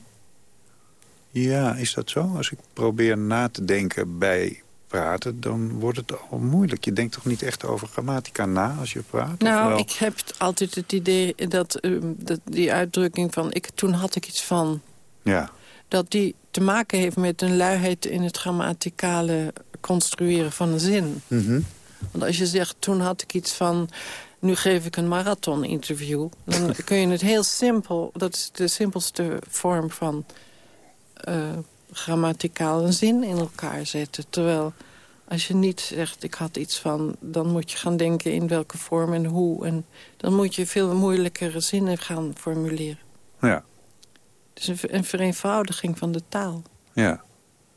Ja, is dat zo? Als ik probeer na te denken bij praten, dan wordt het al moeilijk. Je denkt toch niet echt over grammatica na als je praat? Nou, ik heb altijd het idee dat, ehm, dat die uitdrukking van... Ik, toen had ik iets van... Ja, dat die te maken heeft met een luiheid in het grammaticale construeren van een zin. Mhm. Want als je zegt, toen had ik iets van... nu geef ik een marathon-interview... dan kun je het heel simpel... dat is de simpelste vorm van grammaticaal een zin in elkaar zetten. Terwijl als je niet zegt, ik had iets van... dan moet je gaan denken in welke vorm en hoe. En dan moet je veel moeilijkere zinnen gaan formuleren. ja, Dus een, een vereenvoudiging van de taal. ja.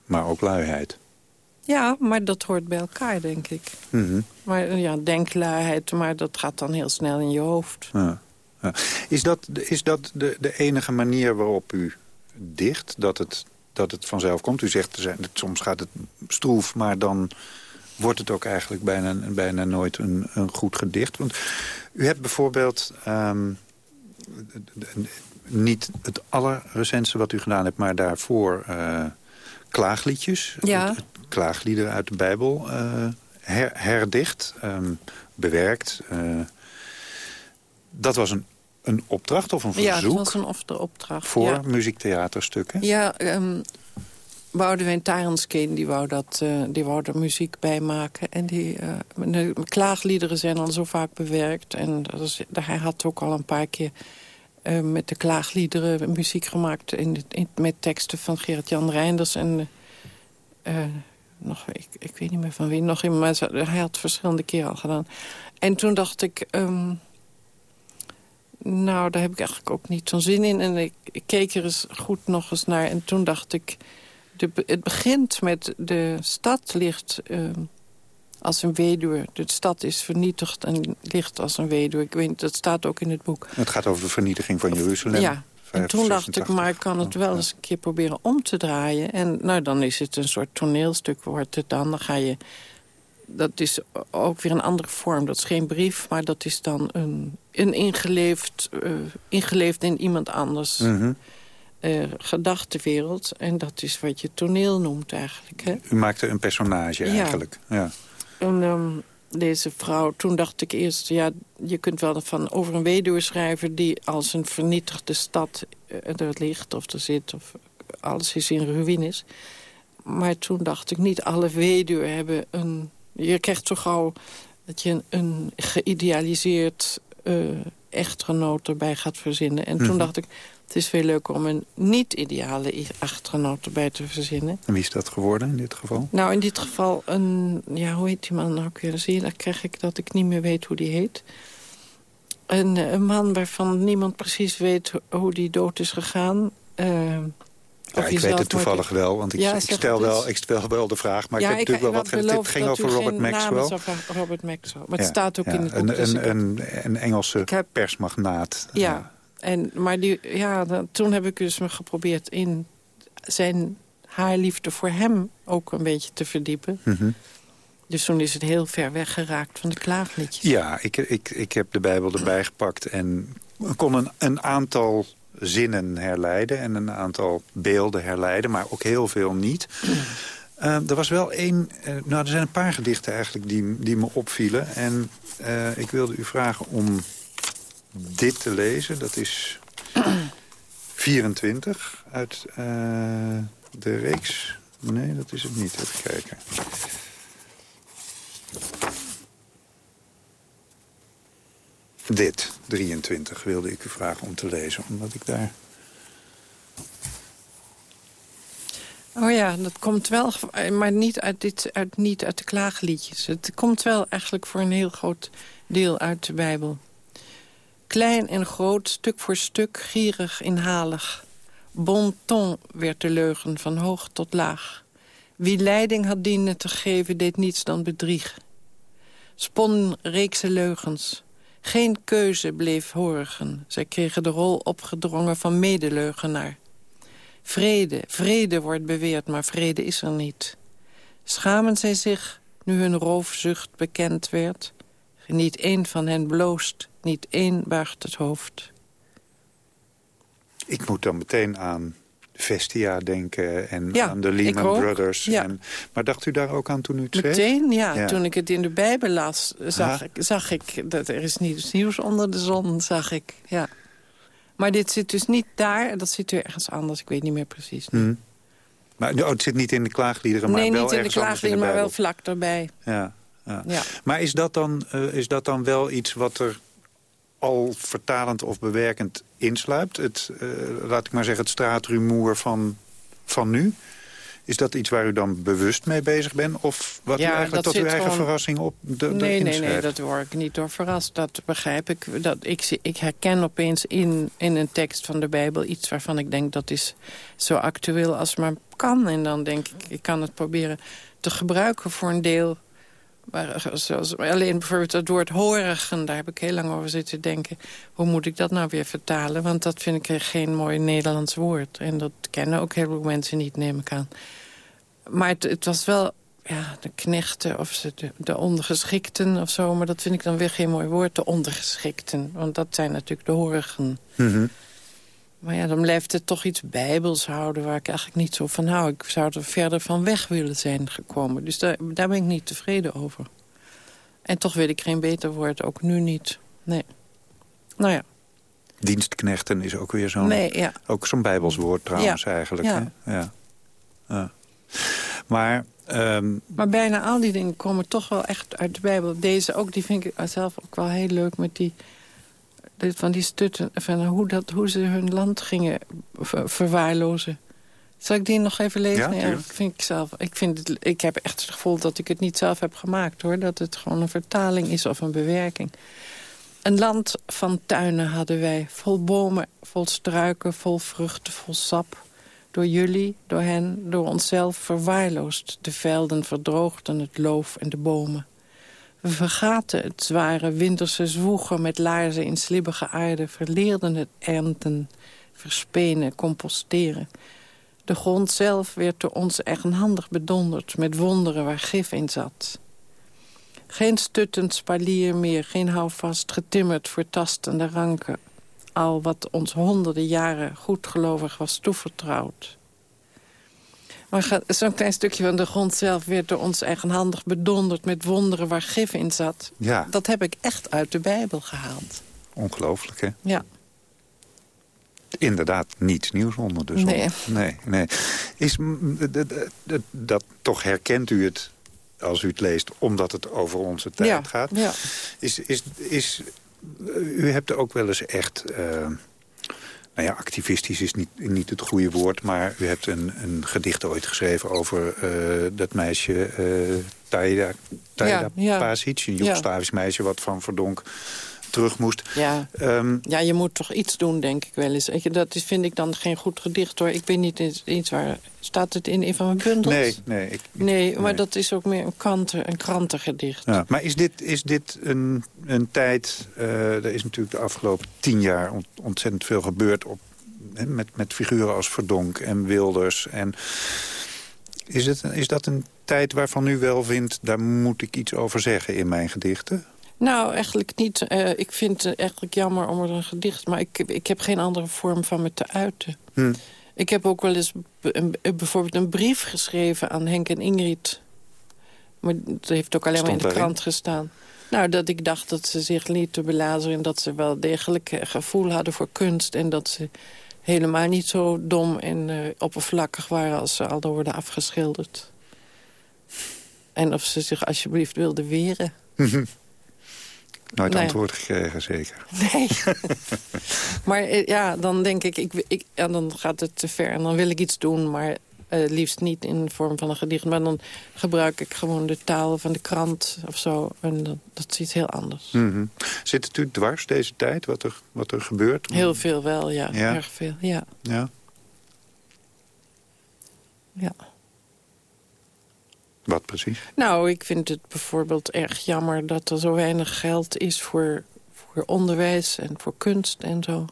Maar ook luiheid. Ja, maar dat hoort bij elkaar, denk ik. Mhm. Maar eh, ja, denkluiheid, maar dat gaat dan heel snel in je hoofd. Ja. Ja. Is dat, is dat de, de enige manier waarop u dicht? Dat het, dat het vanzelf komt? U zegt, er zijn, soms gaat het stroef, maar dan wordt het ook eigenlijk bijna, bijna nooit een, een goed gedicht. Want u hebt bijvoorbeeld... ehm, niet het allerrecentste wat u gedaan hebt, maar daarvoor eh, klaagliedjes. Ja. Klaagliederen uit de Bijbel eh, her, herdicht, ehm, bewerkt. eh. dat was een, een opdracht of een Ja, verzoek dat was een of de opdracht. voor Ja, muziektheaterstukken. ja um, Boudewijn Tarenskeen, die wou, dat, eh, die wou er muziek bij maken. En die eh, de klaagliederen zijn al zo vaak bewerkt. En dat is, hij had ook al een paar keer eh, met de klaagliederen muziek gemaakt... In, in, met teksten van Gerard-Jan Reinders en... nog, ik, ik weet niet meer van wie, nog iemand, maar hij had het verschillende keren al gedaan. En toen dacht ik, ehm, nou, daar heb ik eigenlijk ook niet zo'n zin in. En ik, ik keek er eens goed nog eens naar en toen dacht ik... De, het begint met de stad ligt ehm, als een weduwe. De stad is vernietigd en ligt als een weduwe. Ik weet, niet, dat staat ook in het boek. Het gaat over de vernietiging van Jeruzalem. Ja, en toen dacht ik, 586. maar ik kan het wel Ja. eens een keer proberen om te draaien. En nou, dan is het een soort toneelstuk, wordt het dan. Dan ga je... Dat is ook weer een andere vorm. Dat is geen brief, maar dat is dan een, een ingeleefd, eh, ingeleefd in iemand anders Mhm. eh, gedachtenwereld. En dat is wat je toneel noemt eigenlijk. Hè? U maakte een personage eigenlijk. Ja. En ehm, deze vrouw, toen dacht ik eerst... ja, je kunt wel van over een weduwe schrijven... die als een vernietigde stad eh, er ligt of er zit... of alles is in ruïnes. Maar toen dacht ik, niet alle weduwen hebben een... Je krijgt zo gauw dat je een, een geïdealiseerd eh, echtgenoot erbij gaat verzinnen. En toen Mhm. dacht ik, het is veel leuker om een niet-ideale echtgenoot erbij te verzinnen. En wie is dat geworden in dit geval? Nou, in dit geval een... Ja, hoe heet die man nou ook weer? Zie je, dan krijg ik dat ik niet meer weet hoe die heet. Een, een man waarvan niemand precies weet ho- hoe die dood is gegaan. Eh, Ja, ik weet het toevallig wel, want ik, Ja, ik, zeg stel wel, eens. ik stel wel de vraag. Maar ja, ik heb natuurlijk wel wat. Het ging over Robert Maxwell. Robert Maxwell. Maar het staat ook in het boek. Een, dus een, een, een Engelse heb- persmagnaat. Ja, en, maar die, ja, dan- toen heb ik dus me geprobeerd in zijn haar liefde voor hem ook een beetje te verdiepen. Mhm. Dus toen is het heel ver weggeraakt van de klaagliedjes. Ja, ik, ik, ik heb de Bijbel erbij gepakt en kon een, een aantal zinnen herleiden... en een aantal beelden herleiden, maar ook heel veel niet. Eh, er was wel één... eh, nou, er zijn een paar gedichten eigenlijk die, die me opvielen. En eh, ik wilde u vragen om dit te lezen. Dat is 24 uit de reeks. Nee, dat is het niet. Even kijken. Dit, 23, wilde ik u vragen om te lezen. Omdat ik daar... Oh ja, dat komt wel, maar niet uit, dit, uit, niet uit de klaagliedjes. Het komt wel eigenlijk voor een heel groot deel uit de Bijbel. Klein en groot, stuk voor stuk, gierig, inhalig. Bon ton werd de leugen, van hoog tot laag. Wie leiding had dienen te geven, deed niets dan bedriegen. Spon reekse leugens. Geen keuze bleef horigen. Zij kregen de rol opgedrongen van medeleugenaar. Vrede, vrede wordt beweerd, maar vrede is er niet. Schamen zij zich, nu hun roofzucht bekend werd? Niet één van hen bloost, niet één buigt het hoofd. Ik moet dan meteen aan Vestia denken en aan de Lehman Brothers. Ja. En, maar dacht u daar ook aan toen u het Meteen, ja. Ja. Toen ik het in de Bijbel las, zag, ik, zag ik dat er is niets nieuws onder de zon, zag ik. Ja. Maar dit zit dus niet daar, dat zit weer ergens anders. Ik weet niet meer precies. Hm. Maar oh, het zit niet in de klaagliederen, maar nee, wel niet in de klaaglieden, maar wel vlak erbij. Ja, ja. Ja. Maar is dat, dan, eh, is dat dan wel iets wat er al vertalend of bewerkend insluipt? Het, eh, laat ik maar zeggen, het straatrumoer van, van nu? Is dat iets waar u dan bewust mee bezig bent? Of wat Ja, u eigenlijk tot uw eigen gewoon- verrassing op de, Nee, nee, nee, dat word ik niet door verrast. Dat begrijp ik. Dat ik, ik herken opeens in, in een tekst van de Bijbel iets waarvan ik denk... dat is zo actueel als maar kan. En dan denk ik, ik kan het proberen te gebruiken voor een deel... Maar alleen bijvoorbeeld het woord horigen, daar heb ik heel lang over zitten denken. Hoe moet ik dat nou weer vertalen? Want dat vind ik geen mooi Nederlands woord. En dat kennen ook heel veel mensen niet, neem ik aan. Maar het, was wel ja, de knechten of ze de, de ondergeschikten of zo. Maar dat vind ik dan weer geen mooi woord, de ondergeschikten. Want dat zijn natuurlijk de horigen. Mhm. Maar ja, dan blijft het toch iets bijbels houden... waar ik eigenlijk niet zo van hou. Ik zou er verder van weg willen zijn gekomen. Dus daar, daar ben ik niet tevreden over. En toch weet ik geen beter woord, ook nu niet. Nee. Nou ja, Dienstknechten is ook weer zo'n nee, ja. ook zo'n bijbels woord trouwens eigenlijk. Ja. Hè? Ja. Ja. Maar ehm, Maar bijna al die dingen komen toch wel echt uit de Bijbel. Deze ook, die vind ik zelf ook wel heel leuk met die... Van die stutten, van hoe, dat, hoe ze hun land gingen ver- verwaarlozen. Zal ik die nog even lezen? Ja, tuurlijk. vind ik, zelf, ik, vind het, ik heb echt het gevoel dat ik het niet zelf heb gemaakt. hoor. Dat het gewoon een vertaling is of een bewerking. Een land van tuinen hadden wij, vol bomen, vol struiken, vol vruchten, vol sap. Door jullie, door hen, door onszelf verwaarloosd. De velden verdroogden het loof en de bomen. We vergaten het zware winterse zwoegen met laarzen in slibbige aarde... verleerden het ernten, verspenen, composteren. De grond zelf werd door ons eigenhandig bedonderd... met wonderen waar gif in zat. Geen stuttend spalier meer, geen houvast getimmerd voor tastende ranken. Al wat ons honderden jaren goedgelovig was toevertrouwd. Maar zo'n klein stukje van de grond zelf werd door ons eigenhandig bedonderd... met wonderen waar gif in zat. ja, Dat heb ik echt uit de Bijbel gehaald. ongelooflijk hè? Ja. Inderdaad, niets nieuws onder de zon. Nee. nee, nee. Is, dat, toch herkent u het als u het leest, omdat het over onze tijd ja, gaat. ja. Is, is, is, u hebt ook wel eens echt... eh, nou ja, activistisch is niet, niet het goede woord... maar u hebt een, een gedicht ooit geschreven over eh, dat meisje eh Taida, Taida Ja, ja. Pasic... een Ja. Joegoslavisch meisje wat van Verdonk terug moest. Ja. Ehm, ja, je moet toch iets doen, denk ik wel eens. Dat vind ik dan geen goed gedicht, hoor. Ik weet niet iets, iets waar... Staat het in een van mijn bundels? nee, nee. Ik, Nee, maar nee. dat is ook meer een, kanten, een krantengedicht. Ja, maar is dit, is dit een, een tijd... eh, er is natuurlijk de afgelopen tien jaar ont- ontzettend veel gebeurd... Op, hè, met, met figuren als Verdonk en Wilders. En is, het, is dat een tijd waarvan u wel vindt... daar moet ik iets over zeggen in mijn gedichten? Nou, eigenlijk niet. Eh, ik vind het eigenlijk jammer om er een gedicht... maar ik, ik heb geen andere vorm van me te uiten. Hm. Ik heb ook wel eens een- bijvoorbeeld een brief geschreven aan Henk en Ingrid. Maar dat heeft ook alleen maar in de daarin? krant gestaan. Nou, dat ik dacht dat ze zich lieten belazeren... en dat ze wel degelijk eh, gevoel hadden voor kunst... en dat ze helemaal niet zo dom en eh, oppervlakkig waren... als ze al worden afgeschilderd. En of ze zich alsjeblieft wilden weren. Nooit Nee. antwoord gekregen, zeker. Nee. maar eh, ja, dan denk ik, ik, ik ja, dan gaat het te ver. En dan wil ik iets doen, maar eh, liefst niet in de vorm van een gedicht. Maar dan gebruik ik gewoon de taal van de krant of zo. En dat, dat is iets heel anders. Mhm. Zit het u dwars deze tijd, wat er, wat er gebeurt? Heel veel wel, ja. Ja? Erg veel, ja. Ja? ja. Wat precies? Nou, ik vind het bijvoorbeeld erg jammer dat er zo weinig geld is voor, voor onderwijs en voor kunst en zo.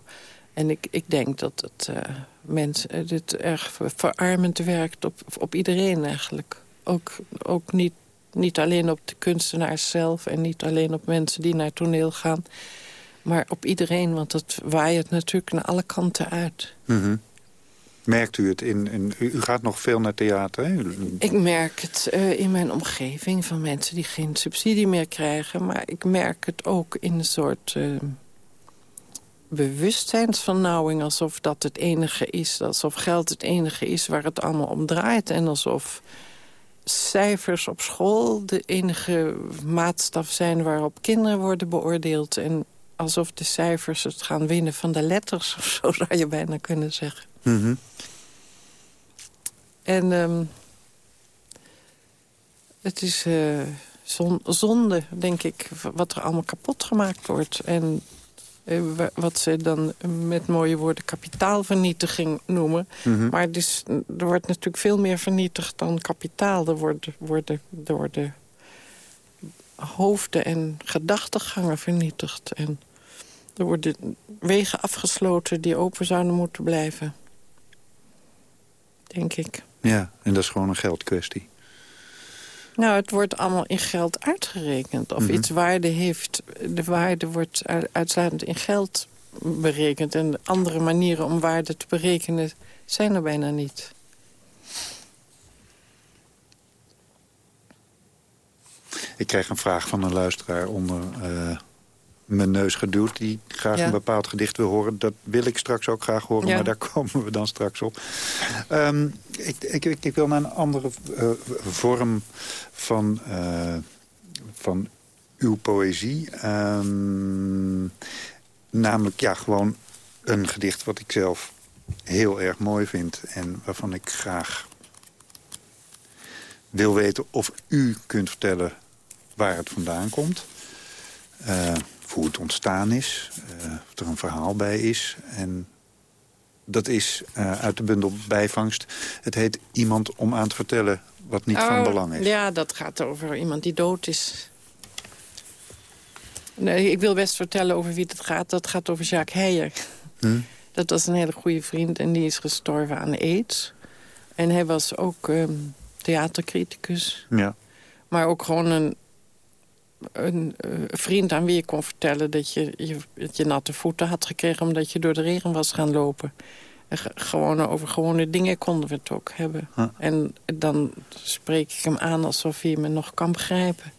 En ik, ik denk dat het uh, mensen, dit erg verarmend werkt op, op iedereen eigenlijk. Ook, ook niet, niet alleen op de kunstenaars zelf... en niet alleen op mensen die naar toneel gaan... maar op iedereen, want het waait natuurlijk naar alle kanten uit. Mm Merkt u het in, U gaat nog veel naar theater, hè? Ik merk het uh, in mijn omgeving van mensen die geen subsidie meer krijgen. Maar ik merk het ook in een soort uh, bewustzijnsvernauwing. Alsof dat het enige is. Alsof geld het enige is waar het allemaal om draait. En alsof cijfers op school de enige maatstaf zijn waarop kinderen worden beoordeeld. En alsof de cijfers het gaan winnen van de letters of zo zou je bijna kunnen zeggen. Mm En um, het is uh, zon, zonde, denk ik, wat er allemaal kapot gemaakt wordt. En uh, wat ze dan met mooie woorden kapitaalvernietiging noemen. Mm -hmm. Maar dus, er wordt natuurlijk veel meer vernietigd dan kapitaal. Er worden, worden, er worden hoofden en gedachtegangen vernietigd. En er worden wegen afgesloten die open zouden moeten blijven denk ik. Ja, en dat is gewoon een geldkwestie. Nou, het wordt allemaal in geld uitgerekend. Of mm -hmm. iets waarde heeft. De waarde wordt uitsluitend in geld berekend. En andere manieren om waarde te berekenen zijn er bijna niet. Ik kreeg een vraag van een luisteraar onder uh, mijn neus geduwd... die graag ja. een bepaald gedicht wil horen. Dat wil ik straks ook graag horen, ja. maar daar komen we dan straks op. Um, ik, ik, ik, wil naar een andere uh, vorm van, uh, van uw poëzie. Um, namelijk, ja, gewoon een gedicht wat ik zelf heel erg mooi vind... en waarvan ik graag wil weten of u kunt vertellen waar het vandaan komt... Uh, hoe het ontstaan is, uh, of er een verhaal bij is. En dat is uh, uit de bundel Bijvangst. Het heet Iemand om aan te vertellen wat niet oh, van belang is. Ja, dat gaat over iemand die dood is. Nee, ik wil best vertellen over wie het gaat. Dat gaat over Jacques Heijer. Hm? Dat was een hele goede vriend en die is gestorven aan aids. En hij was ook um, theatercriticus. Ja. Maar ook gewoon een een uh, vriend aan wie je kon vertellen... Dat je, je, dat je natte voeten had gekregen omdat je door de regen was gaan lopen. En gewoon over gewone dingen konden we het ook hebben. Huh. En dan spreek ik hem aan alsof hij me nog kan begrijpen.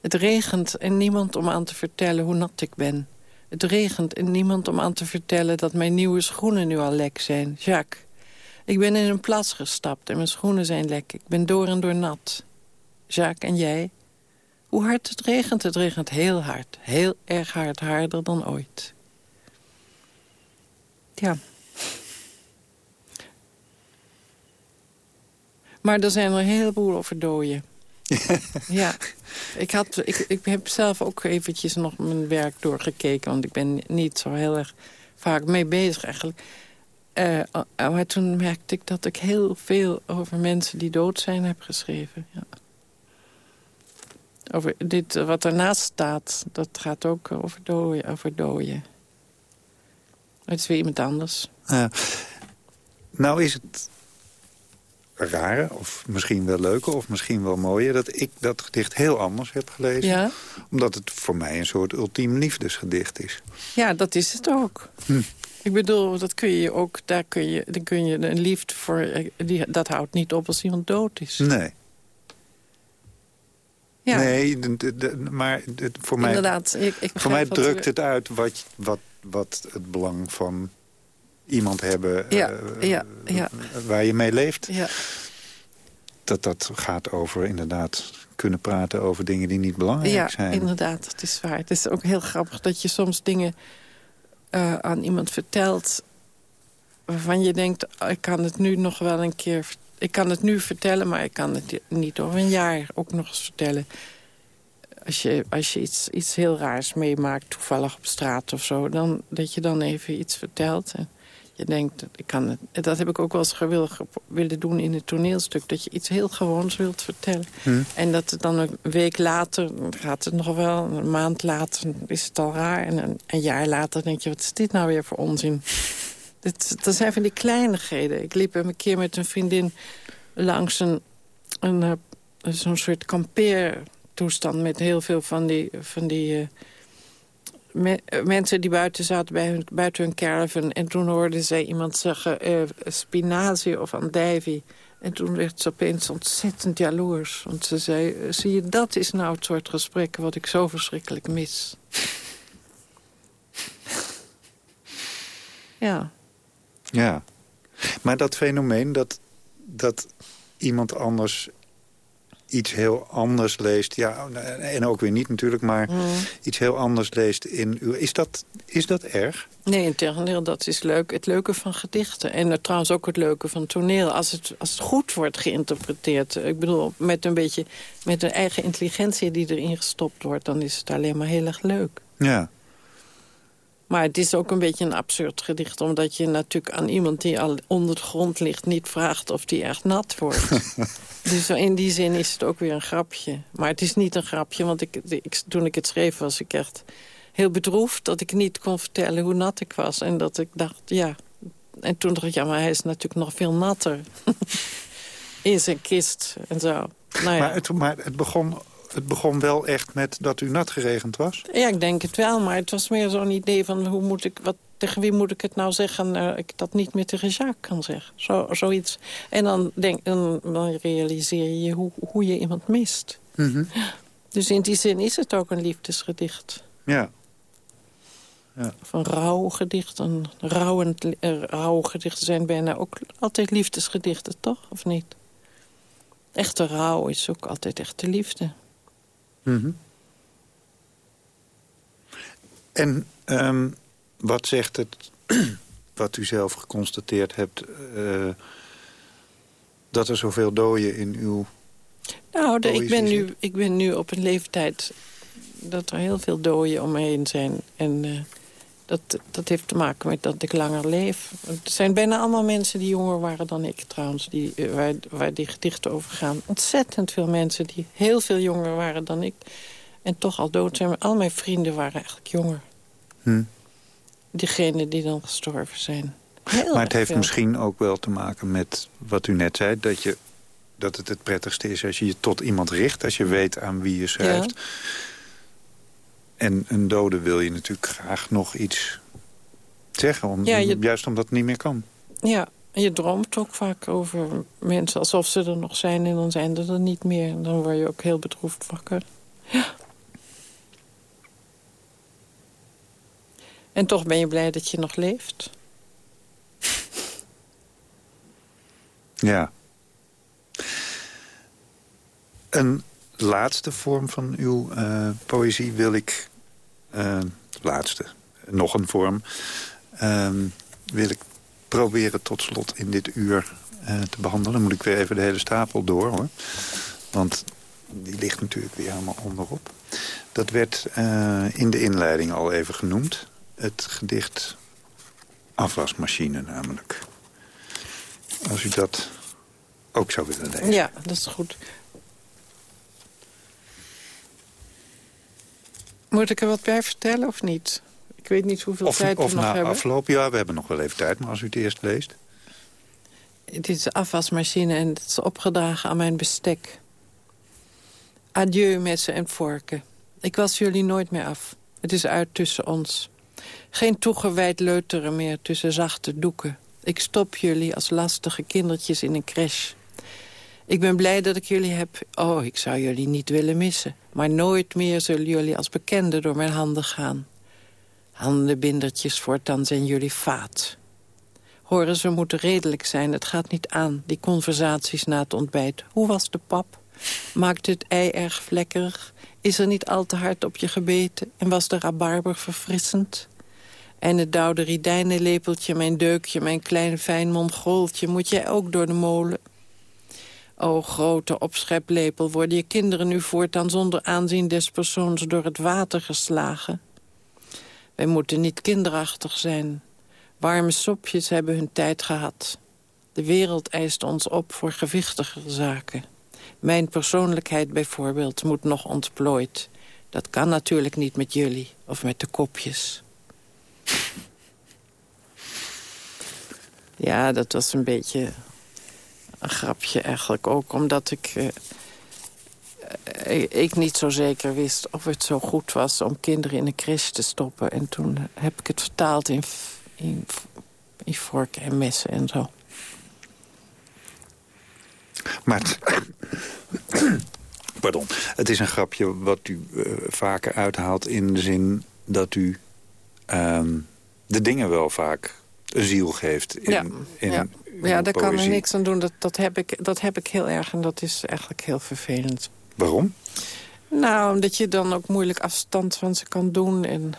Het regent en niemand om aan te vertellen hoe nat ik ben. Het regent en niemand om aan te vertellen dat mijn nieuwe schoenen nu al lek zijn. Jacques, ik ben in een plas gestapt en mijn schoenen zijn lek. Ik ben door en door nat. Jacques, en jij? Hoe hard het regent? Het regent heel hard. Heel erg hard. Harder dan ooit. Ja. Maar er zijn er een heleboel over dooien. ja. Ik, had, ik, ik heb zelf ook eventjes nog mijn werk doorgekeken... want ik ben niet zo heel erg vaak mee bezig eigenlijk. Uh, maar toen merkte ik dat ik heel veel over mensen die dood zijn heb geschreven. Ja. Over dit, wat ernaast staat, dat gaat ook over dooien. Over dooien. Het is weer iemand anders. Uh, nou is het rare, of misschien wel leuke, of misschien wel mooie... dat ik dat gedicht heel anders heb gelezen. Ja? Omdat het voor mij een soort ultiem liefdesgedicht is. Ja, dat is het ook. Hm. Ik bedoel, dat kun je ook, daar kun je, dan kun je een liefde voor... Die, dat houdt niet op als iemand dood is. Nee. Ja. Nee, de, de, maar voor mij, Inderdaad, ik, ik voor mij drukt het uit wat, wat, wat het belang van iemand hebben ja, uh, ja, ja. waar je mee leeft. Ja. Dat dat gaat over inderdaad kunnen praten over dingen die niet belangrijk zijn. Ja, inderdaad, dat is waar. Het is ook heel grappig dat je soms dingen uh, aan iemand vertelt... waarvan je denkt, oh, ik kan het nu nog wel een keer ik kan het nu vertellen, maar ik kan het niet over een jaar ook nog eens vertellen. Als je, als je iets, iets heel raars meemaakt, toevallig op straat of zo... Dan, dat je dan even iets vertelt. En Je denkt, ik kan het, dat heb ik ook wel eens gewillig willen doen in het toneelstuk. Dat je iets heel gewoons wilt vertellen. Hm. En dat het dan een week later, gaat het nog wel, een maand later is het al raar. En een, een jaar later denk je, wat is dit nou weer voor onzin? Dit, dat zijn van die kleinigheden. Ik liep een keer met een vriendin langs een, een, eh, zo'n soort kampeertoestand... met heel veel van die, van die uh, me, uh, mensen die buiten zaten bij hun, buiten hun caravan. En toen hoorde zij iemand zeggen uh, spinazie of andijvie. En toen werd ze opeens ontzettend jaloers. Want ze zei, zie je, dat is nou het soort gesprekken wat ik zo verschrikkelijk mis. ja. Ja. Maar dat fenomeen dat, dat iemand anders iets heel anders leest... ja, en ook weer niet natuurlijk, maar Mm. iets heel anders leest in uw... Is dat, is dat erg? Nee, integendeel, dat is leuk. Het leuke van gedichten. En trouwens ook het leuke van toneel. Als het, als het goed wordt geïnterpreteerd. Ik bedoel, met een beetje met de eigen intelligentie die erin gestopt wordt... dan is het alleen maar heel erg leuk. Ja. Maar het is ook een beetje een absurd gedicht... omdat je natuurlijk aan iemand die al onder de grond ligt... niet vraagt of die echt nat wordt. dus in die zin is het ook weer een grapje. Maar het is niet een grapje, want ik, ik, toen ik het schreef... was ik echt heel bedroefd dat ik niet kon vertellen hoe nat ik was. En dat ik dacht, ja... En toen dacht ik, ja, maar hij is natuurlijk nog veel natter. in zijn kist en zo. Nou ja. Maar, het, maar het, begon, het begon wel echt met dat u nat geregend was? Ja, ik denk het wel, maar het was meer zo'n idee van... hoe moet ik, wat, tegen wie moet ik het nou zeggen... Uh, ik dat niet meer tegen Jacques kan zeggen. Zo, zoiets. En dan, denk, dan, dan realiseer je hoe, hoe je iemand mist. Mm -hmm. Dus in die zin is het ook een liefdesgedicht. Ja. ja. Of een rouwgedicht. Een rouwend, uh, zijn bijna ook altijd liefdesgedichten, toch? Of niet? Echte rouw is ook altijd echte liefde. Mm -hmm. En um, wat zegt het, wat u zelf geconstateerd hebt... Uh, dat er zoveel doden in uw Nou, de, ik, ben nu, ik ben nu op een leeftijd dat er heel veel doden om me heen zijn. En uh, dat, dat heeft te maken met dat ik langer leef. Het zijn bijna allemaal mensen die jonger waren dan ik trouwens... Die, uh, waar, waar die gedichten over gaan. Ontzettend veel mensen die heel veel jonger waren dan ik... en toch al dood zijn. Maar al mijn vrienden waren eigenlijk jonger. Hm. Diegenen die dan gestorven zijn. Heel maar het heeft veel. misschien ook wel te maken met wat u net zei... dat, je, dat het het prettigste is als je je tot iemand richt... als je weet aan wie je schrijft... Ja. En een dode wil je natuurlijk graag nog iets zeggen. Om, ja, je... Juist omdat het niet meer kan. Ja, en je droomt ook vaak over mensen alsof ze er nog zijn... en dan zijn ze er niet meer. En dan word je ook heel bedroefd wakker. Ja. En toch ben je blij dat je nog leeft. Ja. Een laatste vorm van uw uh, poëzie wil ik... Uh, laatste, nog een vorm... Uh, wil ik proberen tot slot in dit uur uh, te behandelen. Dan moet ik weer even de hele stapel door, hoor. Want die ligt natuurlijk weer helemaal onderop. Dat werd in de inleiding al even genoemd. Het gedicht Afwasmachine namelijk. Als u dat ook zou willen lezen. Ja, dat is goed. Moet ik er wat bij vertellen of niet? Ik weet niet hoeveel of, tijd we of nog na hebben. afloop, ja, we hebben nog wel even tijd, maar als u het eerst leest. Het is de afwasmachine en het is opgedragen aan mijn bestek. Adieu, messen en vorken. Ik was jullie nooit meer af. Het is uit tussen ons. Geen toegewijd leuteren meer tussen zachte doeken. Ik stop jullie als lastige kindertjes in een crash. Ik ben blij dat ik jullie heb. Oh, ik zou jullie niet willen missen. Maar nooit meer zullen jullie als bekenden door mijn handen gaan. Handenbindertjes voortaan zijn jullie vaat. Horen, ze moeten redelijk zijn. Het gaat niet aan, die conversaties na het ontbijt. Hoe was de pap? Maakt het ei erg vlekkerig? Is er niet al te hard op je gebeten? En was de rabarber verfrissend? En het doude ridijnenlepeltje, mijn deukje, mijn klein fijn mongooltje... moet jij ook door de molen? O, grote opscheplepel, worden je kinderen nu voortaan... zonder aanzien des persoons door het water geslagen? Wij moeten niet kinderachtig zijn. Warme sopjes hebben hun tijd gehad. De wereld eist ons op voor gewichtigere zaken. Mijn persoonlijkheid bijvoorbeeld moet nog ontplooid. Dat kan natuurlijk niet met jullie of met de kopjes. Ja, dat was een beetje een grapje eigenlijk ook. Omdat ik, uh, ik niet zo zeker wist of het zo goed was... om kinderen in een crash te stoppen. En toen heb ik het vertaald in, in, vorken en messen en zo. Maar het, pardon, het is een grapje wat u uh, vaker uithaalt in de zin dat u um, de dingen wel vaak een ziel geeft. In, ja, in, ja. in ja daar kan er niks aan doen. Dat, dat, heb ik, dat heb ik heel erg en dat is eigenlijk heel vervelend. Waarom? Nou, omdat je dan ook moeilijk afstand van ze kan doen. En...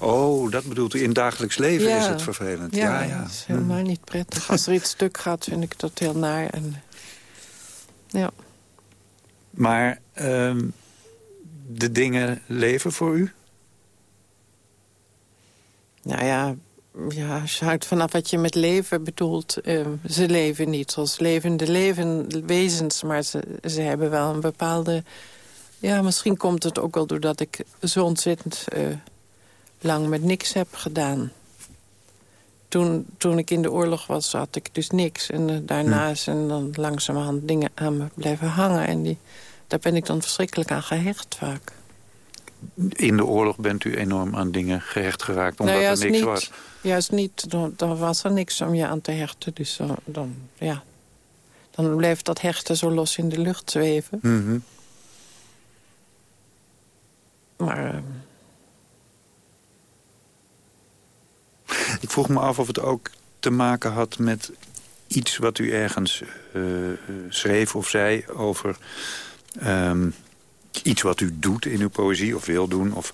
Oh, dat bedoelt u. In dagelijks leven Ja. is het vervelend. Ja, Ja, ja. dat is helemaal niet prettig. Als er iets stuk gaat, vind ik dat heel naar. En, ja. Maar ehm, de dingen leven voor u? Nou ja, ja, het hangt vanaf wat je met leven bedoelt. Eh, ze leven niet zoals levende leven, wezens, maar ze, ze hebben wel een bepaalde... Ja, misschien komt het ook wel doordat ik zo ontzettend eh, lang met niks heb gedaan. Toen, toen ik in de oorlog was, had ik dus niks. En eh, daarna zijn dan langzamerhand dingen aan me blijven hangen. En die, daar ben ik dan verschrikkelijk aan gehecht vaak. In de oorlog bent u enorm aan dingen gehecht geraakt... omdat Nou, er niks niet. was. Juist niet, dan, dan was er niks om je aan te hechten. Dus dan, dan, ja, dan bleef dat hechten zo los in de lucht zweven. Mhm. Maar eh, Ik vroeg me af of het ook te maken had met iets wat u ergens eh, eh, schreef of zei over ehm, iets wat u doet in uw poëzie of wil doen. Of,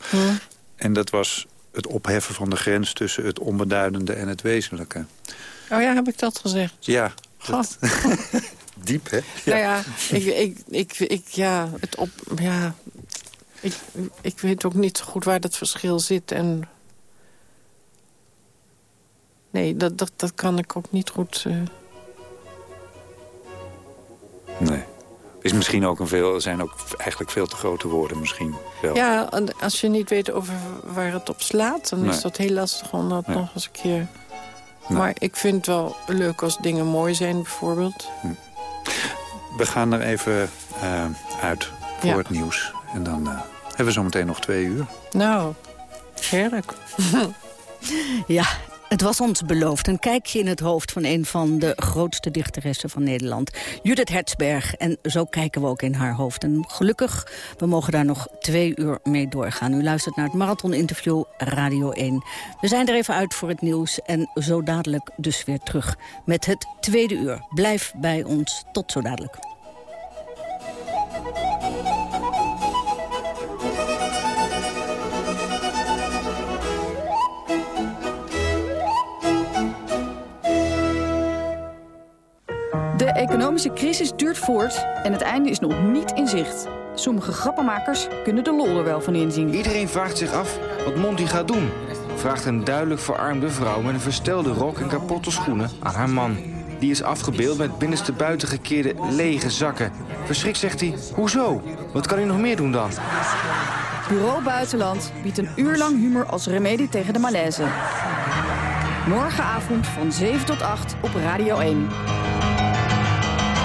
En dat was het opheffen van de grens tussen het onbeduidende en het wezenlijke. oh ja, heb ik dat gezegd? Ja, Goh. diep hè? Nou ja, ik, ik, ik, ik, ja, het op, ja, ik, ik weet ook niet zo goed waar dat verschil zit. En nee, dat, dat, dat kan ik ook niet goed... eh, Nee. Is misschien ook een veel, zijn ook eigenlijk veel te grote woorden misschien wel. Ja, en als je niet weet over waar het op slaat... dan Nee. is dat heel lastig om dat Nee. nog eens een keer... Nee. Maar ik vind het wel leuk als dingen mooi zijn, bijvoorbeeld. We gaan er even eh, uit voor Ja. het nieuws. En dan eh, hebben we zometeen nog twee uur. Nou, heerlijk. Ja, het was ons beloofd. Een kijkje in het hoofd van een van de grootste dichteressen van Nederland. Judith Hertzberg. En zo kijken we ook in haar hoofd. En gelukkig, we mogen daar nog twee uur mee doorgaan. U luistert naar het marathoninterview Radio 1. We zijn er even uit voor het nieuws. En zo dadelijk dus weer terug met het tweede uur. Blijf bij ons. Tot zo dadelijk. Economische crisis duurt voort en het einde is nog niet in zicht. Sommige grappenmakers kunnen de lol er wel van inzien. Iedereen vraagt zich af wat Monty gaat doen. Vraagt een duidelijk verarmde vrouw met een verstelde rok en kapotte schoenen aan haar man. Die is afgebeeld met binnenste buiten gekeerde lege zakken. Verschrikt zegt hij, hoezo? Wat kan hij nog meer doen dan? Bureau Buitenland biedt een uur lang humor als remedie tegen de malaise. Morgenavond van 7 tot 8 op Radio 1.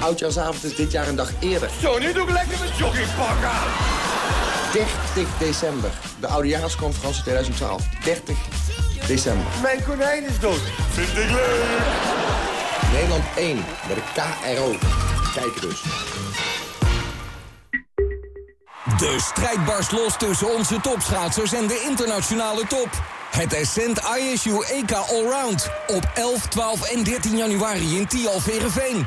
Oudjaarsavond is dit jaar een dag eerder. Zo, nu doe ik lekker mijn joggingpak aan. 30 december. De oudejaarsconferentie 2012. 30 december. Mijn konijn is dood. Vind ik leuk. Nederland 1 met een KRO. Kijken dus. De strijd barst los tussen onze topschaatsers en de internationale top. Het Ascent ISU EK Allround. Op 11, 12 en 13 januari in Tialf Verenveen.